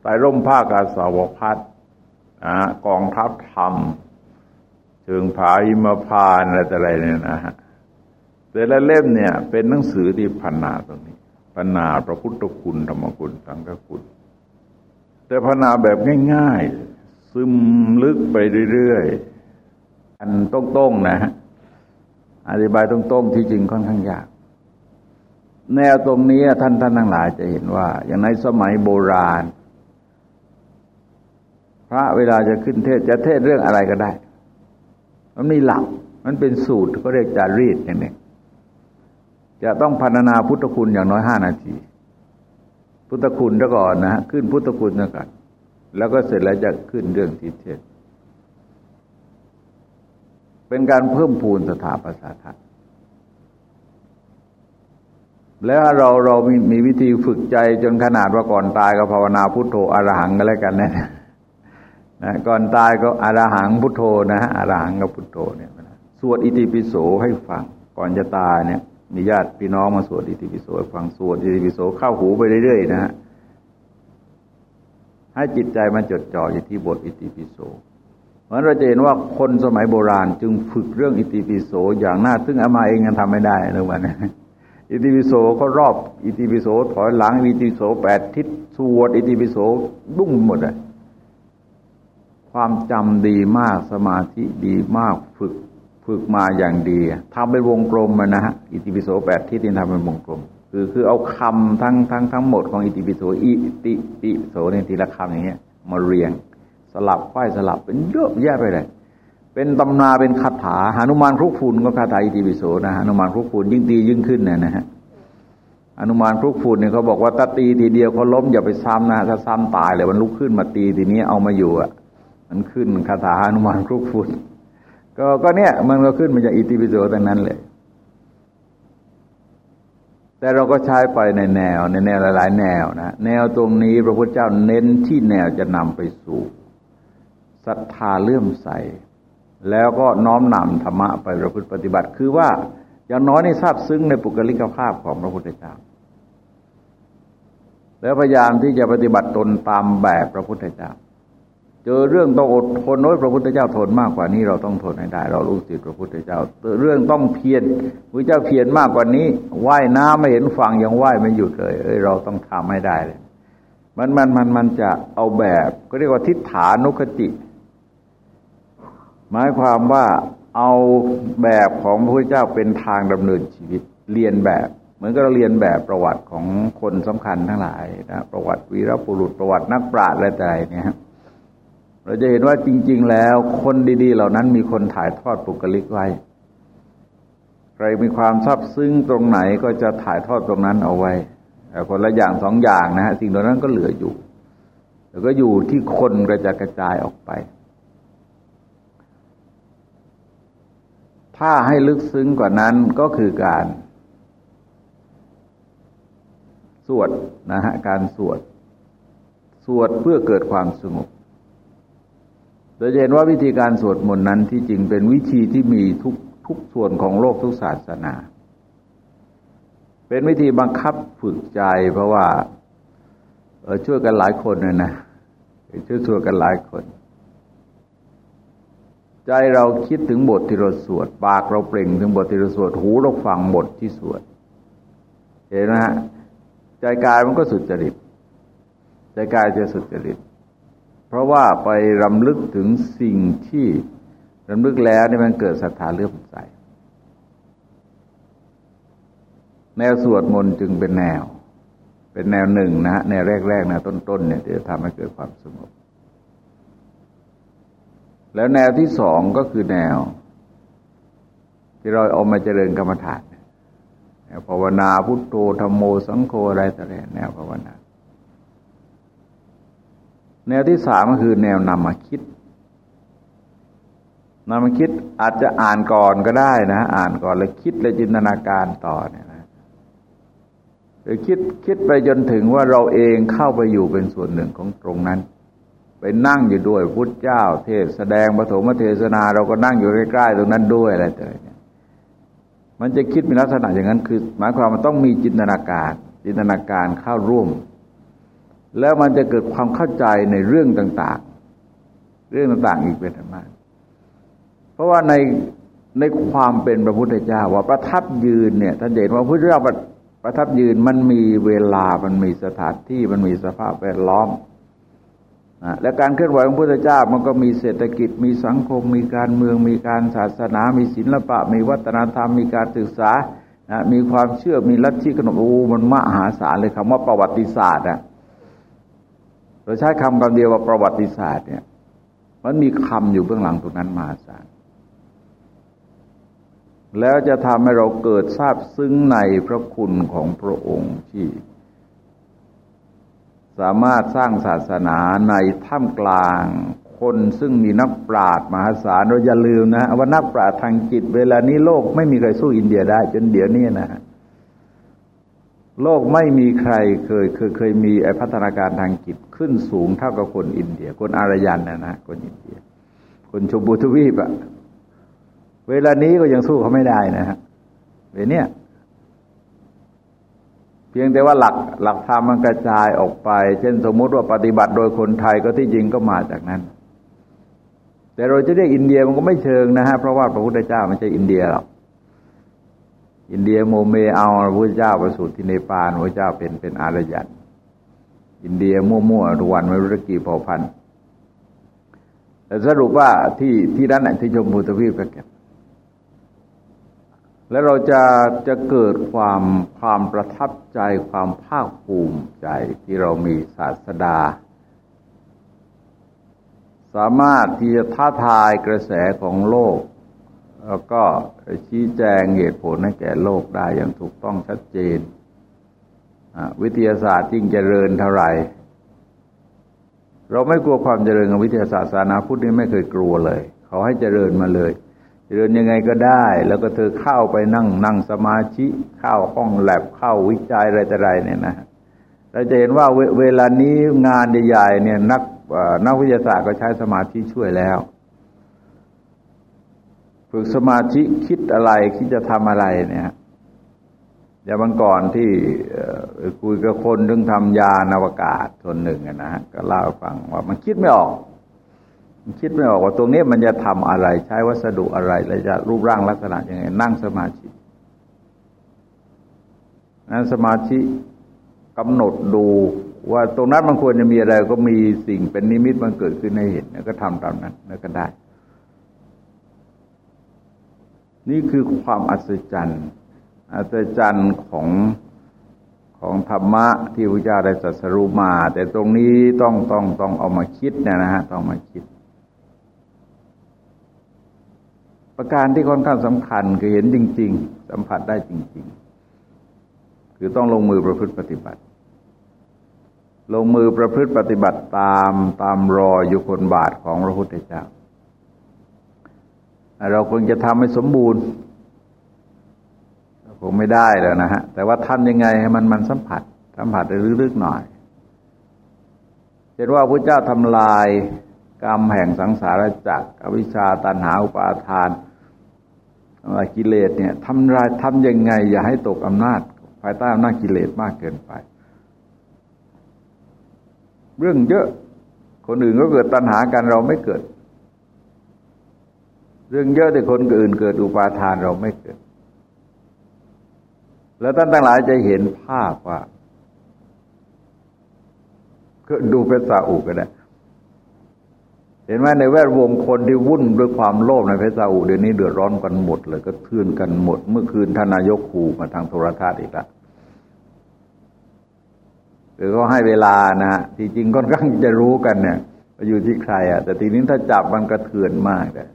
[SPEAKER 1] ใต้ร่มผ้ากาสาวพัดกองทัพธรรม เชิงผาอิมพานอะไรแต่อะไรเนี่ยนะฮะแต่ละเล่มเนี่ย เป็นหนังสือที่พันนาตรงนี้พันนาพระพุทธคุณธรรมคุณสังฆคุณ แต่พันนาแบบง่าย ๆ ซึมลึกไปเรื่อยๆ อันต้งๆนะฮะอธิบายตรงๆ ที่จริงค่อนข้างยาก แนวตรงนี้ท่านท่านทั้งหลายจะเห็นว่า อย่างในสมัยโบราณ พระเวลาจะขึ้นเทศจะเทศเรื่องอะไรก็ได้ มันมีหลัก มันเป็นสูตรก็เรียกจารีตอย่างนี้จะต้องพัฒนาพุทธคุณอย่างน้อยห้านาที พุทธคุณซะก่อนนะฮะขึ้นพุทธคุณซะก่อน แล้วก็เสร็จแล้วจะขึ้นเรื่องทิเทศ เป็นการเพิ่มพูนสถาปัตยทัศน์แล้วเราเรามีมีวิธีฝึกใจจนขนาดว่าก่อนตายก็ภาวนาพุทโธอรหังกันแล้วกันนะนะก่อนตายก็อารหังพุทโธนะฮะอารหังกับพุทโธเนี่ยสวดอิติปิโสให้ฟัง ก่อนจะตายเนี่ย มีญาติพี่น้องมาสวดอิติปิโสฟังสวดอิติปิโสเข้าหูไปเรื่อยๆนะฮะ ให้จิตใจมันจดจ่ออยู่ที่บทอิติปิโสเพราะเราจะเห็นว่าคนสมัยโบราณจึงฝึกเรื่องอิติปิโสอย่างน่าซึ่งอามาเองยังทำไม่ได้ในวันนี้อิติปิโสก็รอบอิติปิโสถอยหลังอิติปิโสแปดทิศสวดอิติปิโสบุ้งหมดเลยความจำดีมากสมาธิดีมากฝึกฝึกมาอย่างดีทำเป็นวงกลมนะฮะอิติปิโสแปดที่ที่ทำเป็นวงกลม คือคือเอาคำทั้งทั้งทั้งหมดของอิติปิโสอิติปิโสในทีละคำอย่างเงี้ยมาเรียง สลับค่อยสลับเป็นเยอะแยะไปเลยเป็นตำนาเป็นคาถาหานุมานครุกฝุ่นก็คาถาอิติปิโสนะหานุมานครุกฝุ่นยิ่งตียิ่งขึ้นเนี่ยนะฮะอนุมานครุกฝุ่นเนี่ยเขาบอกว่าถ้าตีทีเดียวเขาล้มอย่าไปซ้ำนะถ้าซ้ำตายเลยมันลุกขึ้นมาตีทีนี้เอามาอยู่อะ มันขึ้นคาถาอนุมานครุกฝุ่นก็ก็เนี่ยมันก็ขึ้นมาจากอิติปิโสตั้งนั้นเลย แต่เราก็ใช้ไปในแนวในแนวหลาย ๆ แนวนะแนวตรงนี้พระพุทธเจ้าเน้นที่แนวจะนำไปสู่ศรัทธาเลื่อมใส แล้วก็น้อมนำธรรมะไปประพฤติปฏิบัติ คือว่าอย่างน้อยในทราบซึ้งในปุกลิกภาพของพระพุทธเจ้า แล้วพยายามที่จะปฏิบัติตนตามแบบพระพุทธเจ้า เจอเรื่องต้องอดทนน้อยพระพุทธเจ้าทนมากกว่านี้เราต้องทนให้ได้ เรารู้สิพระพุทธเจ้าเจอเรื่องต้องเพียรพระเจ้าเพียรมากกว่านี้ว่ายน้ำไม่เห็นฝั่งยังว่ายไม่หยุดเลย เอ้ยเราต้องทำให้ได้เลย มันมันมันมันจะเอาแบบก็เรียกว่าทิฏฐานุคติ หมายความว่าเอาแบบของพระพุทธเจ้าเป็นทางดำเนินชีวิตเรียนแบบเหมือนกับเราเรียนแบบประวัติของคนสำคัญทั้งหลายนะประวัติวีรบุรุษประวัตินักปราชญ์อะไรต่เนี่ย เราจะเห็นว่าจริง ๆ แล้วคนดีๆ เหล่านั้นมีคนถ่ายทอดปุกลิกไว้ ใครมีความซับซึ้งตรงไหนก็จะถ่ายทอดตรงนั้นเอาไว้คนละอย่างสองอย่างนะฮะสิ่งเหล่านั้นก็เหลืออยู่ แล้วก็อยู่ที่คนกระจายกระจายออกไป ถ้าให้ลึกซึ้งกว่านั้นก็คือการ สวดนะฮะการสวด สวดเพื่อเกิดความสงบ โดยเห็นว่าวิธีการสวดมนต์นั้นที่จริงเป็นวิธีที่มีทุกทุกส่วนของโลกทุกศาสนา เป็นวิธีบังคับฝึกใจเพราะว่าช่วยกันหลายคนเลยนะช่วยช่วยกันหลายคน ใจเราคิดถึงบทที่เราสวด ปากเราเปล่งถึงบทที่เราสวด หูเราฟังบทที่สวด เห็นไหมฮะใจกายมันก็สุดจริต ใจกายจะสุดจริต ราะว่าไปรำลึกถึงสิ่งที่รำลึกแล้วนี่มันเกิดศรัทธาเลื่อมใส แนวสวดมนต์จึงเป็นแนว เป็นแนวหนึ่งนะแนวแรกๆนะต้นๆเนี่ยจะทำให้เกิดความสงบ แล้วแนวที่สองก็คือแนว ที่เราเอามาเจริญกรรมฐานแนวภาวนาพุทโธธรรมโมสังโฆอะไรต่างๆแนวภาวนา แนวที่สามก็คือแนวนำมาคิดนำมาคิดอาจจะอ่านก่อนก็ได้นะ อ่านก่อนแล้วคิดแล้วจินตนาการต่อเนี่ยนะหรือคิดคิดไปจนถึงว่าเราเองเข้าไปอยู่เป็นส่วนหนึ่งของตรงนั้น ไปนั่งอยู่ด้วยพุทธเจ้า เทศแสดงปฐมเทศนา เราก็นั่งอยู่ใกล้ๆตรงนั้นด้วยอะไรต่างเนี่ยมันจะคิดเป็นลักษณะอย่างนั้นคือ หมายความมันต้องมีจินตนาการ จินตนาการเข้าร่วม แล้วมันจะเกิดความเข้าใจในเรื่องต่าง ๆ เรื่องต่างๆอีกเป็นธรรมะเพราะว่าในในความเป็นพระพุทธเจ้าว่าประทับยืนเนี่ยท่านเห็นว่าพระพุทธเจ้าประทับยืนมันมีเวลามันมีสถานที่มันมีสภาพแวดล้อมและการเคลื่อนไหวของพระพุทธเจ้ามันก็มีเศรษฐกิจมีสังคม มีการเมือง มีการศาสนา มีศิลปะ มีวัฒนธรรม มีการศึกษานะมีความเชื่อมีลัทธิขนมโอ้มันมหาศาลเลยคำว่าประวัติศาสตร์อะ เราใช้คำคำเดียวว่าประวัติศาสตร์เนี่ย มันมีคำอยู่เบื้องหลังตรงนั้นมาศาลแล้วจะทำให้เราเกิดทราบซึ้งในพระคุณของพระองค์ที่ สามารถสร้างศาสนาในท่ามกลางคนซึ่งมีนักปราชญ์มหาศาลเราอย่าลืมนะว่านักปราชญ์ทางจิต เวลานี้โลกไม่มีใครสู้อินเดียได้ จนเดี๋ยวนี้นะ โลกไม่มีใครเคยเคยเคยมีไอพัฒนาการทางจิตขึ้นสูงเท่ากับคนอินเดีย คนอารยันนะนะคนอินเดีย คนชมพูทวีปอะเวลานี้ก็ยังสู้เขาไม่ได้นะฮะเวเนี้ยเพียงแต่ว่าหลักหลักธรรมมันกระจายออกไป เช่นสมมุติว่าปฏิบัติโดยคนไทยก็ที่จริงก็มาจากนั้น แต่เราจะเรียกอินเดียมันก็ไม่เชิงนะฮะเพราะว่าพระพุทธเจ้าไม่ใช่อินเดียหรอก อินเดียโมเมเอาพระพุทธเจ้าประสูติที่เนปาลพระเจ้าเป็นเป็นอารยันอินเดียมั่วๆทุกวันไม่รู้กี่เผ่าพันธุ์แต่สรุปว่าที่ที่ด้านไหนที่ชมพูทวีปก็เก็บแล้วเราจะจะเกิดความความประทับใจความภาคภูมิใจที่เรามีศาสดา สามารถที่จะท้าทายกระแสของโลก แล้วก็ชี้แจงเหตุผลให้แก่โลกได้อย่างถูกต้องชัดเจน วิทยาศาสตร์ยิ่งเจริญเท่าไหร่ เราไม่กลัวความเจริญของวิทยาศาสตร์ศาสนาพุทธนี่ไม่เคยกลัวเลย เขาให้เจริญมาเลย เจริญยังไงก็ได้ แล้วก็เธอเข้าไปนั่งนั่งสมาธิเข้าห้องแลบเข้าวิจัยอะไรแต่ไรเนี่ยนะเราจะเห็นว่าเวลานี้งานใหญ่ๆเนี่ยนักนักวิทยาศาสตร์ก็ใช้สมาธิช่วยแล้ว ฝึกสมาธิคิดอะไรคิดจะทำอะไรเนี่ยอย่างบางก่อนที่คุยกับคนเรื่องทำยานอวกาศคนหนึ่งนะฮะก็เล่าฟังว่ามันคิดไม่ออก มันคิดไม่ออกว่าตรงนี้มันจะทำอะไร ใช้วัสดุอะไรและจะรูปร่างลักษณะยังไง นั่งสมาธินั่งสมาธิกำหนดดูว่าตรงนั้นมันควรจะมีอะไรก็มีสิ่งเป็นนิมิตมันเกิดขึ้นให้เห็นก็ทำตามนั้นแล้วก็ได้ นี่คือความอัศจรรย์อัศจรรย์ของของธรรมะที่พระเจ้าได้ตรัสรู้มา แต่ตรงนี้ต้องต้องต้องเอามาคิดเนี่ยนะฮะต้องมาคิด ประการที่ค่อนข้างสำคัญคือเห็นจริง ๆ สัมผัสได้จริง ๆ คือต้องลงมือประพฤติปฏิบัติ ลงมือประพฤติปฏิบัติตามตามรอยอยู่คนบาทของพระพุทธเจ้า เราคงจะทำให้สมบูรณ์คงไม่ได้แล้วนะฮะ แต่ว่าทำยังไงให้มันมันสัมผัส สัมผัสได้ลึกๆหน่อยเห็นว่าพระเจ้าทำลายกรรมแห่งสังสารจักรอวิชชาตันหาอุปาทานอะไรกิเลสเนี่ยทำลายทำยังไง อย่าให้ตกอำนาจ ภายใต้อำนาจกิเลสมากเกินไป เรื่องเยอะคนอื่นก็เกิดตัณหากันเราไม่เกิด เรื่องเยอะแต่คนอื่นเกิดอุปาทานเราไม่เกิด แล้วท่านทั้งหลายจะเห็นภาพว่าก็ดูเป็นซาอุก็ได้เห็นไหมในแวดวงคนที่วุ่นด้วยความโลภในเพชรซาอุเดี๋ยวนี้เดือดร้อนกันหมดเลยก็ทื่นกันหมด เมื่อคืนท่านนายกขู่มาทางโทรทัศน์อีกล้วหรือก็ให้เวลานะฮะที่จริงค่อนข้างจะรู้กันเนี่ยอยู่ที่ใครอะ แต่ทีนี้ถ้าจับมันกระเทือนมากเลย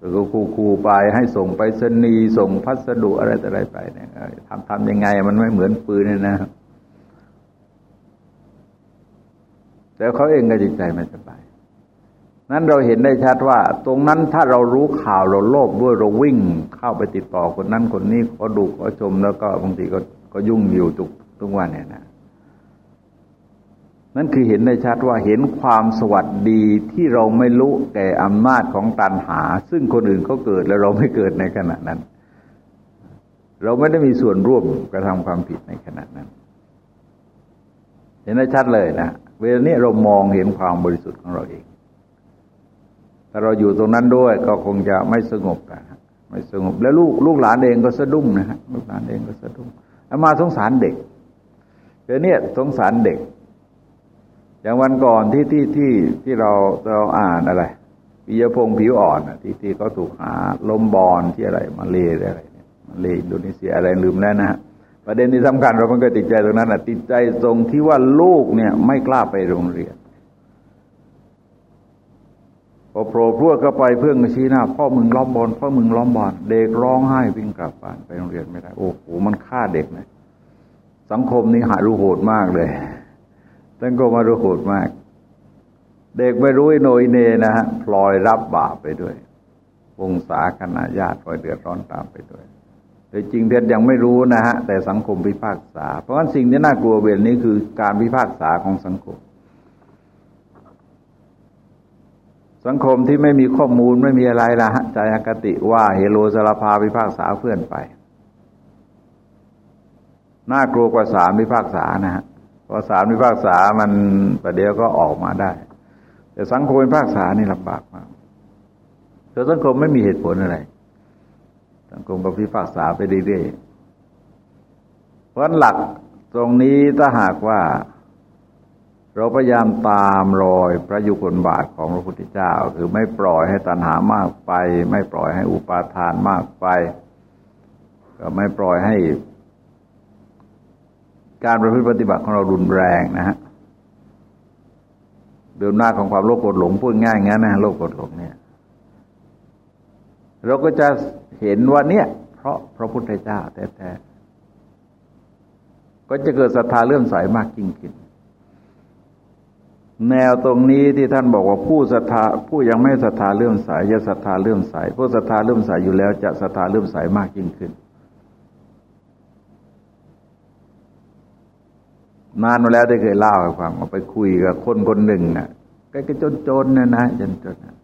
[SPEAKER 1] แล้วก็คูคูไปให้ส่งไปสนีส่งพัสดุอะไรต่ออะไรไปเนี่ยทำทำยังไง มันไม่เหมือนปืนเนี่ยนะ แต่เขาเองก็จิตใจไม่สบายนั้นเราเห็นได้ชัดว่า ตรงนั้นถ้าเรารู้ข่าวเราโลภด้วยเราวิ่งเข้าไปติดต่อคนนั้นคนนี้ขอดูขอชมแล้วก็บางทีก็ก็ยุ่งอยู่ทุกทุกวันเนี่ยนะ นั่นคือเห็นได้ชัดว่าเห็นความสวัสดีที่เราไม่รู้แก่อำนาจของตันหา ซึ่งคนอื่นเขาเกิดแล้วเราไม่เกิดในขณะนั้น เราไม่ได้มีส่วนร่วมกระทำความผิดในขณะนั้น เห็นได้ชัดเลยนะเวลานี้เรามองเห็นความบริสุทธิ์ของเราเองถ้าเราอยู่ตรงนั้นด้วยก็คงจะไม่สงบกันไม่สงบ แล้วลูกลูกหลานเองก็สะดุ้งนะฮะลูกหลานเองก็สะดุ้งอามาสงสารเด็กเดี๋ยวนี้สงสารเด็ก อย่างวันก่อนที่ที่ที่ที่เราเราอ่านอะไรปิยพงศ์ผิวอ่อนที่ที่เขาถูกหาลมบอลที่อะไรมาเลอะไรเนี่ยมาเลอินโดนีเซียอะไรลืมแล้วนะฮะประเด็นที่สำคัญเรามันก็ติดใจตรงนั้นนะติดใจตรงที่ว่าลูกเนี่ยไม่กล้าไปโรงเรียนพอโผล่พรวกก็ไปเพื่อนก็ชี้หน้าพ่อมึงล้อมบอลพ่อมึงล้อมบอลเด็กร้องไห้วิ่งกลับบ้านไปโรงเรียนไม่ได้ โอ้โหมันฆ่าเด็กนะสังคมนี้หารู้โหดมากเลย ท่านก็มารู้โหดมาก เด็กไม่รู้โนยเนนะฮะพลอยรับบาปไปด้วยวงศาคณะญาติพลอยเดือดร้อนตามไปด้วยแต่จริงเด็ดยังไม่รู้นะฮะแต่สังคมพิพากษา เพราะฉะนั้นสิ่งที่น่ากลัวเวลนี้คือการพิพากษาของสังคม สังคมที่ไม่มีข้อมูลไม่มีอะไรละฮะใจอคติว่าเฮโลสารพาพิพากษาเพื่อนไปน่ากลัวกว่าสามพิพากษานะฮะ พอสารพิพากษามันประเดี๋ยวก็ออกมาได้ แต่สังคมพิพากษานี่ลำบากมากแต่สังคมไม่มีเหตุผลอะไร สังคมก็พิพากษาไปเรื่อยๆเพราะหลักตรงนี้ถ้าหากว่า เราพยายามตามรอยพระยุคลบาทของพระพุทธเจ้า คือไม่ปล่อยให้ตัณหามากไป ไม่ปล่อยให้อุปาทานมากไป ก็ไม่ปล่อยให้ การประพฤติปฏิบัติของเรารุนแรงนะฮะเดิมหน้าของความโลภกดหลงพูดง่ายงั้นนะโลภกดหลงเนี่ย เราก็จะเห็นว่าเนี่ย เพราะพระพุทธเจ้าแท้ๆก็จะเกิดศรัทธาเลื่อมใสมากยิ่งขึ้นแนวตรงนี้ที่ท่านบอกว่าผู้ศรัทธาผู้ยังไม่ศรัทธาเลื่อมใสจะศรัทธาเลื่อมใสผู้ศรัทธาเลื่อมใสอยู่แล้วจะศรัทธาเลื่อมใสมากยิ่งขึ้น นานมาแล้วได้เคยเล่าให้ฟังว่าไปคุยกับคนคนหนึ่งนะ่ะแกก็จนจนนะนะจนจนนะ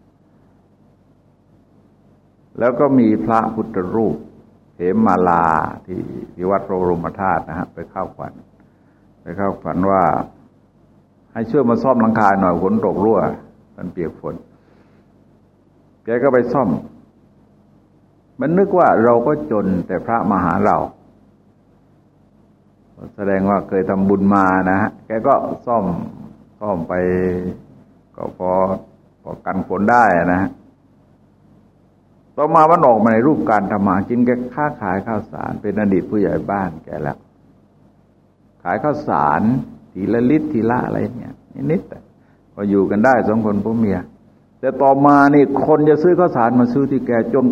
[SPEAKER 1] แล้วก็มีพระพุทธรูปเหมมาลาที่ที่วัดพระบรมธาตุนะฮะไปเข้าฝัน ไปเข้าฝันว่า ให้ช่วยมาซ่อมหลังคาหน่อยฝนตกรั่ว มันเปียกฝน แกก็ไปซ่อม มันนึกว่าเราก็จนแต่พระมาหาเรา แสดงว่าเคยทำบุญมานะฮะ แกก็ซ่อมซ่อมไป ก็พอพอกันฝนได้นะฮะ ต่อมามันออกมาในรูปการทำมากินแกค้าขายข้าวสาร เป็นอดีตผู้ใหญ่บ้านแกแล้ว ขายข้าวสาร ทีละลิตรทีละอะไรเนี่ยนิดแต่ก็อยู่กันได้สองคนพ่อเมีย แต่ต่อมานี่คนจะซื้อข้าวสารมาซื้อที่แกจน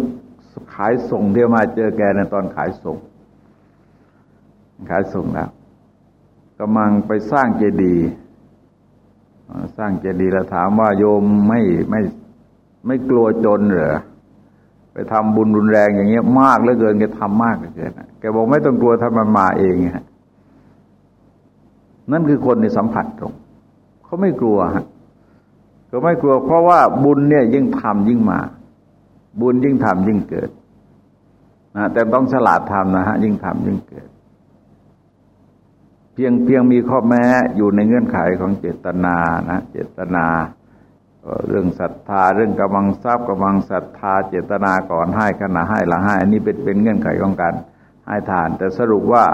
[SPEAKER 1] ขายส่งเที่ยวมาเจอแกในตอนขายส่ง ขายส่งแล้วกำลังไปสร้างเจดีย์สร้างเจดีย์แล้วถามว่าโยมไม่ไม่ไม่กลัวจนเหรอไปทำบุญรุนแรงอย่างเงี้ยมากเหลือเกินแกทำมากเหลือเกินแกบอกไม่ต้องกลัวถ้ามันมาเองฮะนั่นคือคนในสัมผัสตรงเขาไม่กลัวฮะเขาไม่กลัว เพราะว่าบุญเนี่ยยิ่งทำยิ่งมา บุญยิ่งทำยิ่งเกิดนะแต่ต้องฉลาดทำนะฮะยิ่งทำยิ่งเกิด เพียงเพียงมีข้อแม้อยู่ในเงื่อนไขของเจตนานะเจตนาเรื่องศรัทธาเรื่องกำลังทรัพย์กำลังศรัทธาเจตนาก่อนให้ขณะให้หลังให้ อันนี้เป็นเป็นเงื่อนไขของการให้ทาน แต่สรุปว่า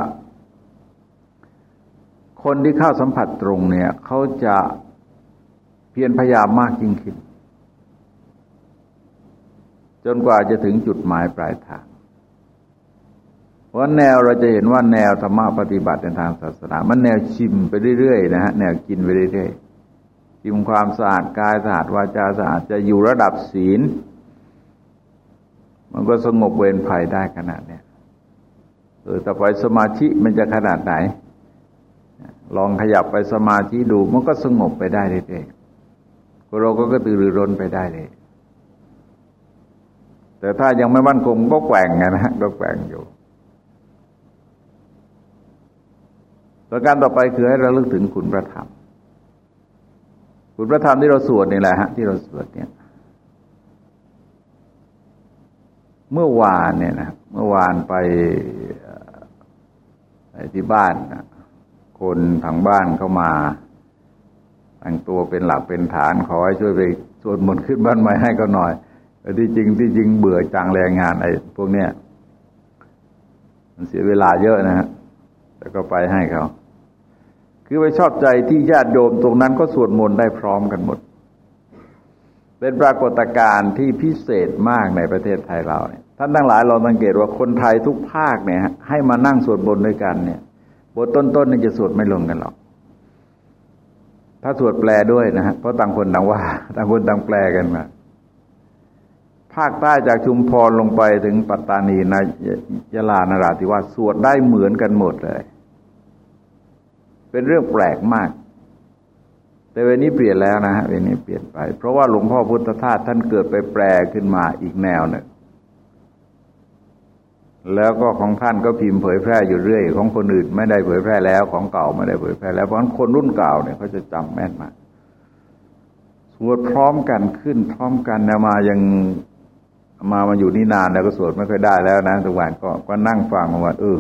[SPEAKER 1] คนที่เข้าสัมผัสตรงเนี่ยเขาจะเพียรพยายามมากยิ่งขึ้น จนกว่าจะถึงจุดหมายปลายทาง เพราะแนวเราจะเห็นว่าแนวธรรมะปฏิบัติในทางศาสนา มันแนวชิมไปเรื่อยๆนะฮะแนวกินไปเรื่อยๆจิมความสะอาดกายสะอาดวาจาสะอาดจะอยู่ระดับศีล มันก็สงบเวรภัยได้ขนาดเนี้ยเออแต่ไปสมาธิมันจะขนาดไหน ลองขยับไปสมาธิดูมันก็สงบไปได้เรื่อยๆเราก็กระตือรือร้นไปได้เลยแต่ถ้ายังไม่มั่นคงก็แกว่งนะฮะก็แกว่งอยู่ ประการต่อไปคือให้เราลึกถึงคุณพระธรรม คุณพระธรรมที่เราสวดนี่แหละฮะที่เราสวดเนี่ย เมื่อวานเนี่ยนะเมื่อวานไปที่บ้านคนทางบ้านเข้ามาแต่งตัวเป็นหลักเป็นฐานขอให้ช่วยไปสวดมนต์ขึ้นบ้านใหม่ให้ก็หน่อยแต่ที่จริงที่จริงเบื่อจางแรงงานไอ้พวกเนี้ยมันเสียเวลาเยอะนะฮะแต่ก็ไปให้เขา คือไปชอบใจที่ญาติโยมตรงนั้นก็สวดมนต์ได้พร้อมกันหมด เป็นปรากฏการณ์ที่พิเศษมากในประเทศไทยเราเนี่ยท่านทั้งหลายเราสังเกตว่าคนไทยทุกภาคเนี่ย ให้มานั่งสวดมนต์ด้วยกันเนี่ยบทต้นๆนี่จะสวดไม่ลงกันหรอก ถ้าสวดแปลด้วยนะฮะเพราะต่างคนต่างว่า ต่างคนต่างแปลกันมาภาคใต้จากชุมพรลงไปถึงปัตตานีนายะลานราธิวาสสวดได้เหมือนกันหมดเลย เป็นเรื่องแปลกมาก แต่เวลนี้เปลี่ยนแล้วนะฮะเวลนี้เปลี่ยนไป เพราะว่าหลวงพ่อพุทธทาสท่านเกิดไปแปลขึ้นมาอีกแนวหนึ่งแล้วก็ของท่านก็พิมพ์เผยแพร่อยู่เรื่อย ของคนอื่นไม่ได้เผยแพร่แล้วของเก่าไม่ได้เผยแพร่แล้วเพราะคนรุ่นเก่าเนี่ยเขาจะจำแม่นมากสวดพร้อมกันขึ้นพร้อมกันนะมายังมามาอยู่นี่นานแล้วก็สวดไม่ค่อยได้แล้วนะทุกวันก็ก็นั่งฟังว่าเออ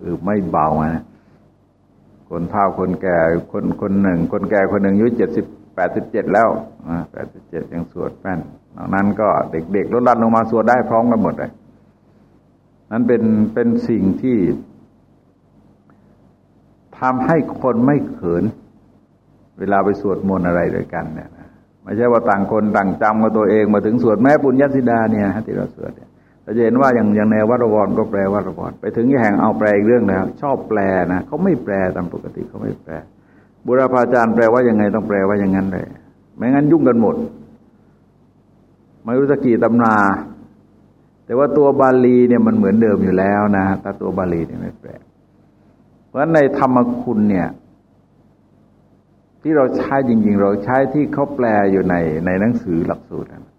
[SPEAKER 1] เออไม่เบานะ คนเฒ่าคนแก่คนคนหนึ่ง คนแก่คนหนึ่งอายุเจ็ดสิบแปดสิบเจ็ดแล้วแปดสิบเจ็ดยังสวดแม่นนอกนั้นก็เด็กๆลดลันลงมาสวดได้พร้อมกันหมดเลยนั้นเป็นเป็นสิ่งที่ทำให้คนไม่เขิน เวลาไปสวดมนต์อะไรด้วยกันเนี่ยนะไม่ใช่ว่าต่างคนต่างจำกับตัวเองมาถึงสวดแม่ปุญญสิดาเนี่ยที่เราสวดเนี่ย เราจะเห็นว่าอย่างอย่างแนวัตวรก็แปลวัตวรไปถึงแห่งเอาแปลอีกเรื่องแล้ว ชอบแปลนะเขาไม่แปลตามปกติเขาไม่แปล บุรพาจารย์แปลว่ายังไงต้องแปลว่าอย่างนั้นเลยไม่งั้นยุ่งกันหมดไม่รู้จะกี่ตำนา แต่ว่าตัวบาลีเนี่ยมันเหมือนเดิมอยู่แล้วนะแต่ตัวบาลีเนี่ยไม่แปลเพราะฉะนั้นในธรรมคุณเนี่ย ที่เราใช้จริง ๆ เราใช้ที่เขาแปลอยู่ในในหนังสือหลักสูตรนะ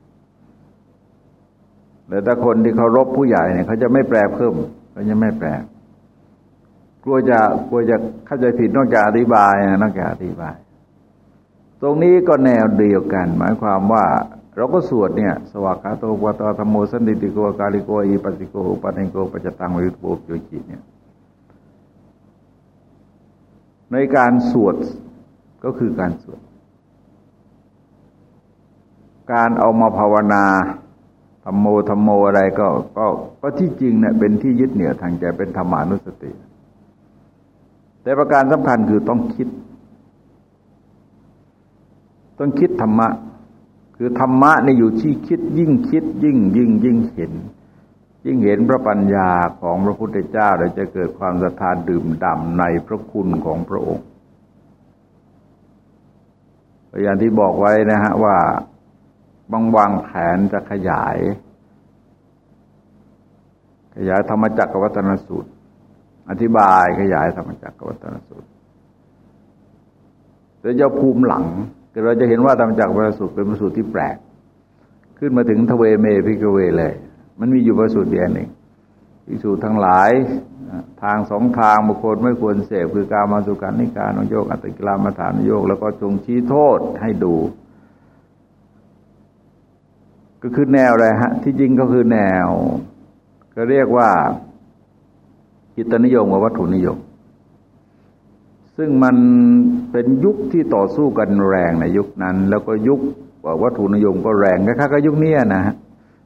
[SPEAKER 1] แต่ถ้าคนที่เคารพผู้ใหญ่เนี่ยเขาจะไม่แปลเพิ่มเขาจะไม่แปลกลัวจะกลัวจะเข้าใจผิดนอกจากอธิบายนะนอกจากอธิบาย ตรงนี้ก็แนวเดียวกัน หมายความว่า เราก็สวดเนี่ย สวากาโตวตธรรมโมสันติโกกาลิโกอีปัสิโกอุปันิโกปัจตังวิปุปโยจิเนี่ย ในการสวดก็คือการสวด การเอามาภาวนา ธรรมโมธรรมโมอะไรก็ก็ก็ที่จริงเนี่ยเป็นที่ยึดเหนี่ยวทางใจเป็นธรรมานุสติ แต่ประการสำคัญคือต้องคิด ต้องคิดธรรมะ คือคือธรรมะในอยู่ที่คิด ยิ่งคิด ยิ่งยิ่งยิ่งเห็น ยิ่งเห็นพระปัญญาของพระพุทธเจ้าเราจะเกิดความศรัทธาดื่มด่ำในพระคุณของพระองค์อย่างที่บอกไว้นะฮะว่า บางวางแผนจะขยาย ขยายธรรมจักรวัฒนสูตร อธิบายขยายธรรมจักรวัฒนสูตรแต่จะภูมิหลังเราจะเห็นว่าธรรมจักรวัฒนสูตรเป็นพระสูตรที่แปลก ขึ้นมาถึงทเวเมพิกเวเลย มันมีอยู่พระสูตรเดียวเองพิสูจทั้งหลายทางสองทางบุคคลไม่ควรเสพคือการมาสุการนิการนโยกอัตกิลามาฐานโยก แล้วก็จงชี้โทษให้ดู ก็คือแนวอะไรฮะ ที่จริงก็คือแนว ก็เรียกว่าจิตนิยมกับวัตถุนิยม ซึ่งมันเป็นยุคที่ต่อสู้กันแรงในยุคนั้น แล้วก็ยุควัตถุนิยมก็แรงคล้ายๆกับยุคนี้นะฮะ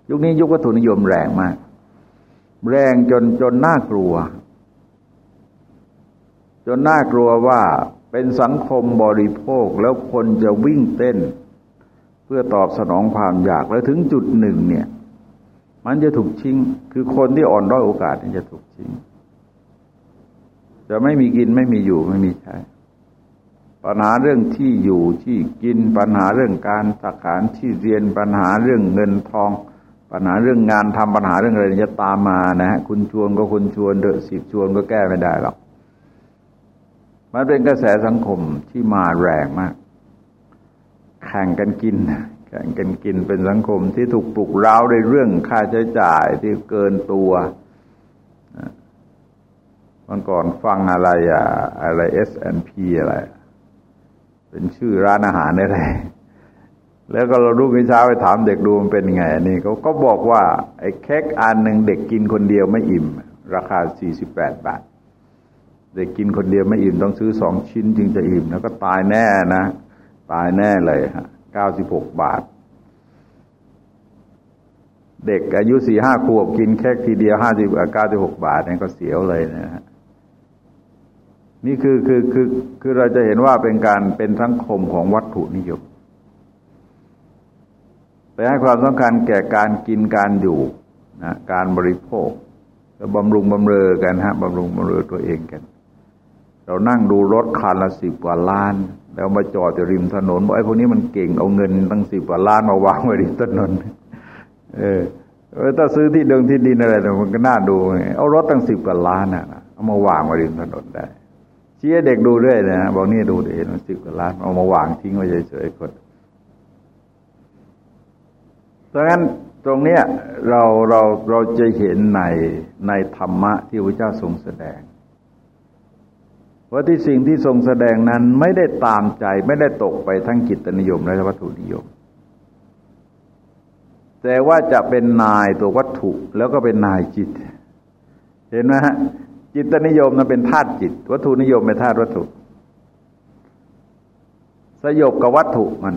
[SPEAKER 1] ยุคนี้ยุควัตถุนิยมแรงมาก แรงจนจนน่ากลัว จนน่ากลัวว่าเป็นสังคมบริโภคแล้วคนจะวิ่งเต้น เพื่อตอบสนองความอยากแล้วถึงจุดหนึ่งเนี่ย มันจะถูกชิง คือคนที่อ่อนด้อยโอกาสนี่จะถูกชิง จะไม่มีกินไม่มีอยู่ไม่มีใช้ปัญหาเรื่องที่อยู่ที่กินปัญหาเรื่องการสักการที่เรียนปัญหาเรื่องเงินทอง ปัญหาเรื่องงานทำปัญหาเรื่องอะไรจะตามมานะฮะคุณชวนก็คุณชวนเดอะสิบชวนก็แก้ไม่ได้หรอกมันเป็นกระแสสังคมที่มาแรงมาก แข่งกันกินแข่งกันกินเป็นสังคมที่ถูกปลุกเร้าในเรื่องค่าใช้จ่ายที่เกินตัวมันก่อนฟังอะไรอะอะไร S&P อะไร เป็นชื่อร้านอาหารอะไรแล้วก็เราลูกเช้าไปถามเด็กดูมันเป็นไงนี่เขาก็บอกว่า ไอ้เค้กอันหนึ่งเด็กกินคนเดียวไม่อิ่ม ราคาสี่สิบแปดบาท เด็กกินคนเดียวไม่อิ่มต้องซื้อสองชิ้นจึงจะอิ่มแล้วก็ตายแน่นะ ตายแน่เลยฮะเก้าสิบหกบาท เด็กอายุสี่ห้าขวบกินแค่ทีเดียวห้าสิบเก้าสิบหกบาทนี่ก็เสียวเลยนะฮะนี่คือคือคือคือเราจะเห็นว่าเป็นการเป็นสังคมของวัตถุนิยมไปให้ความสำคัญแก่การกินการอยู่นะการบริโภคแล้วบำรุงบำเรอกันฮะบำรุงบำเรอตัวเองกัน เรานั่งดูรถคันละสิบกว่าล้าน แล้วมาจอดอยู่ริมถนนบอกไอ้พวกนี้มันเก่งเอาเงินตั้งสิบกว่าล้านมาวางไว้ริมถนน เออถ้าซื้อที่เดิมที่ดินอะไรมันก็น่าดูเอารถตั้งสิบกว่าล้านอะเอามาวางไว้ริมถนนได้เชี้เด็กดูด้วยนะบอกนี่ดูเห็นมันสิบกว่าล้านเอามาวางทิ้งไว้เฉยๆคนดังนั้นตรงเนี้ยเราเราเราจะเห็นในในธรรมะที่พระเจ้าทรงแสดง ว่าที่สิ่งที่ทรงแสดงนั้นไม่ได้ตามใจไม่ได้ตกไปทั้งจิตนิยมและวัตถุนิยม แต่ว่าจะเป็นนายตัววัตถุแล้วก็เป็นนายจิต เห็นไหมฮะจิตนิยมนั้นเป็นธาตุจิต วัตถุนิยมเป็นธาตุวัตถุ สยบกับวัตถุมัน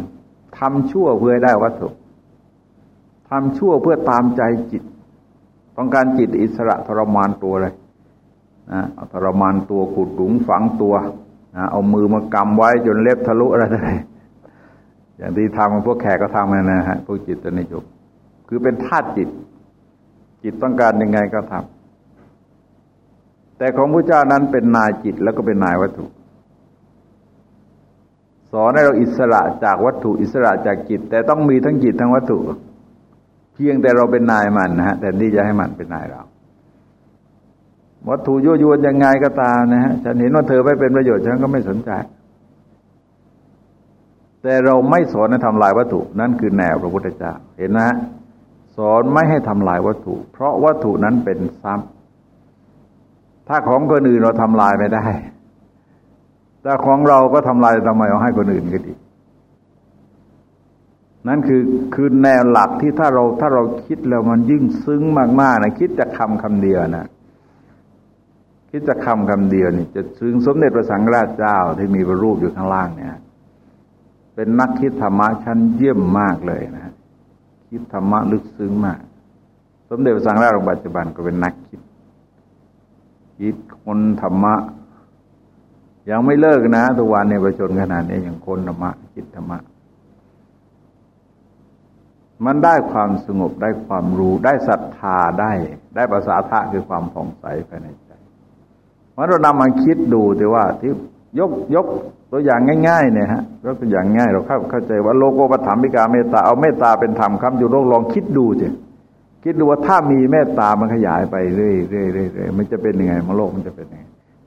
[SPEAKER 1] ทำชั่วเพื่อได้วัตถุทำชั่วเพื่อตามใจจิต ต้องการจิตอิสระทรมานตัวเลย นะเอาทรมานตัวขุดหลุมฝังตัวนะเอามือมากำไว้จนเล็บทะลุอะไรอะไรอย่างที่ทำพวกแขกก็ทำนะฮะพวกจิตนิยมคือเป็นธาตุจิต จิตต้องการยังไงก็ทำแต่ของพระเจ้านั้นเป็นนายจิตแล้วก็เป็นนายวัตถุ สอนให้เราอิสระจากวัตถุอิสระจากจิต แต่ต้องมีทั้งจิตทั้งวัตถุ เพียงแต่เราเป็นนายมันนะฮะแต่ที่จะให้มันเป็นนายเรา วัตถุยั่วยวนยังไงก็ตามนะฮะฉันเห็นว่าเธอไม่เป็นประโยชน์ฉันก็ไม่สนใจ แต่เราไม่สอนให้ทำลายวัตถุนั่นคือแนวพระพุทธเจ้าเห็นนะ สอนไม่ให้ทำลายวัตถุ เพราะวัตถุนั้นเป็นทรัพย์ ถ้าของคนอื่นเราทำลายไม่ได้ แต่ของเราก็ทำลายทำไมเอาให้คนอื่นก็ดีนั่นคือคือแนวหลักที่ถ้าเราถ้าเราคิดแล้วมันยิ่งซึ้งมากๆนะคิดจะคำคำเดียวนะ คิดจะคำคำเดียวนี่จะซึ้งสมเด็จพระสังฆราชเจ้าที่มีพระรูปอยู่ข้างล่างเนี่ย เป็นนักคิดธรรมะชั้นเยี่ยมมากเลยนะ คิดธรรมะลึกซึ้งมาก สมเด็จพระสังฆราชองค์ปัจจุบันก็เป็นนักคิด คิดคนธรรมะ ยังไม่เลิกนะทุกวันในประชนขนาดนี้ยังคนธรรมะ คิดธรรมะ มันได้ความสงบได้ความรู้ได้ศรัทธาได้ ได้ภาษาทะคือความผ่องใสภายในใจ เพราะเรานำมาคิดดูแต่ว่าที่ยกยกตัวอย่างง่ายๆเนี่ยฮะยกตัวอย่างง่ายเราเข้าเข้าใจว่าโลโกปถัมมิกาเมตตาเอาเมตตาเป็นธรรมคำอยู่โลกลองคิดดูสิคิดดูว่าถ้ามีเมตตามันขยายไปเรื่อยๆเรื่อยๆมันจะเป็นยังไงมโลกมันจะเป็นยังไง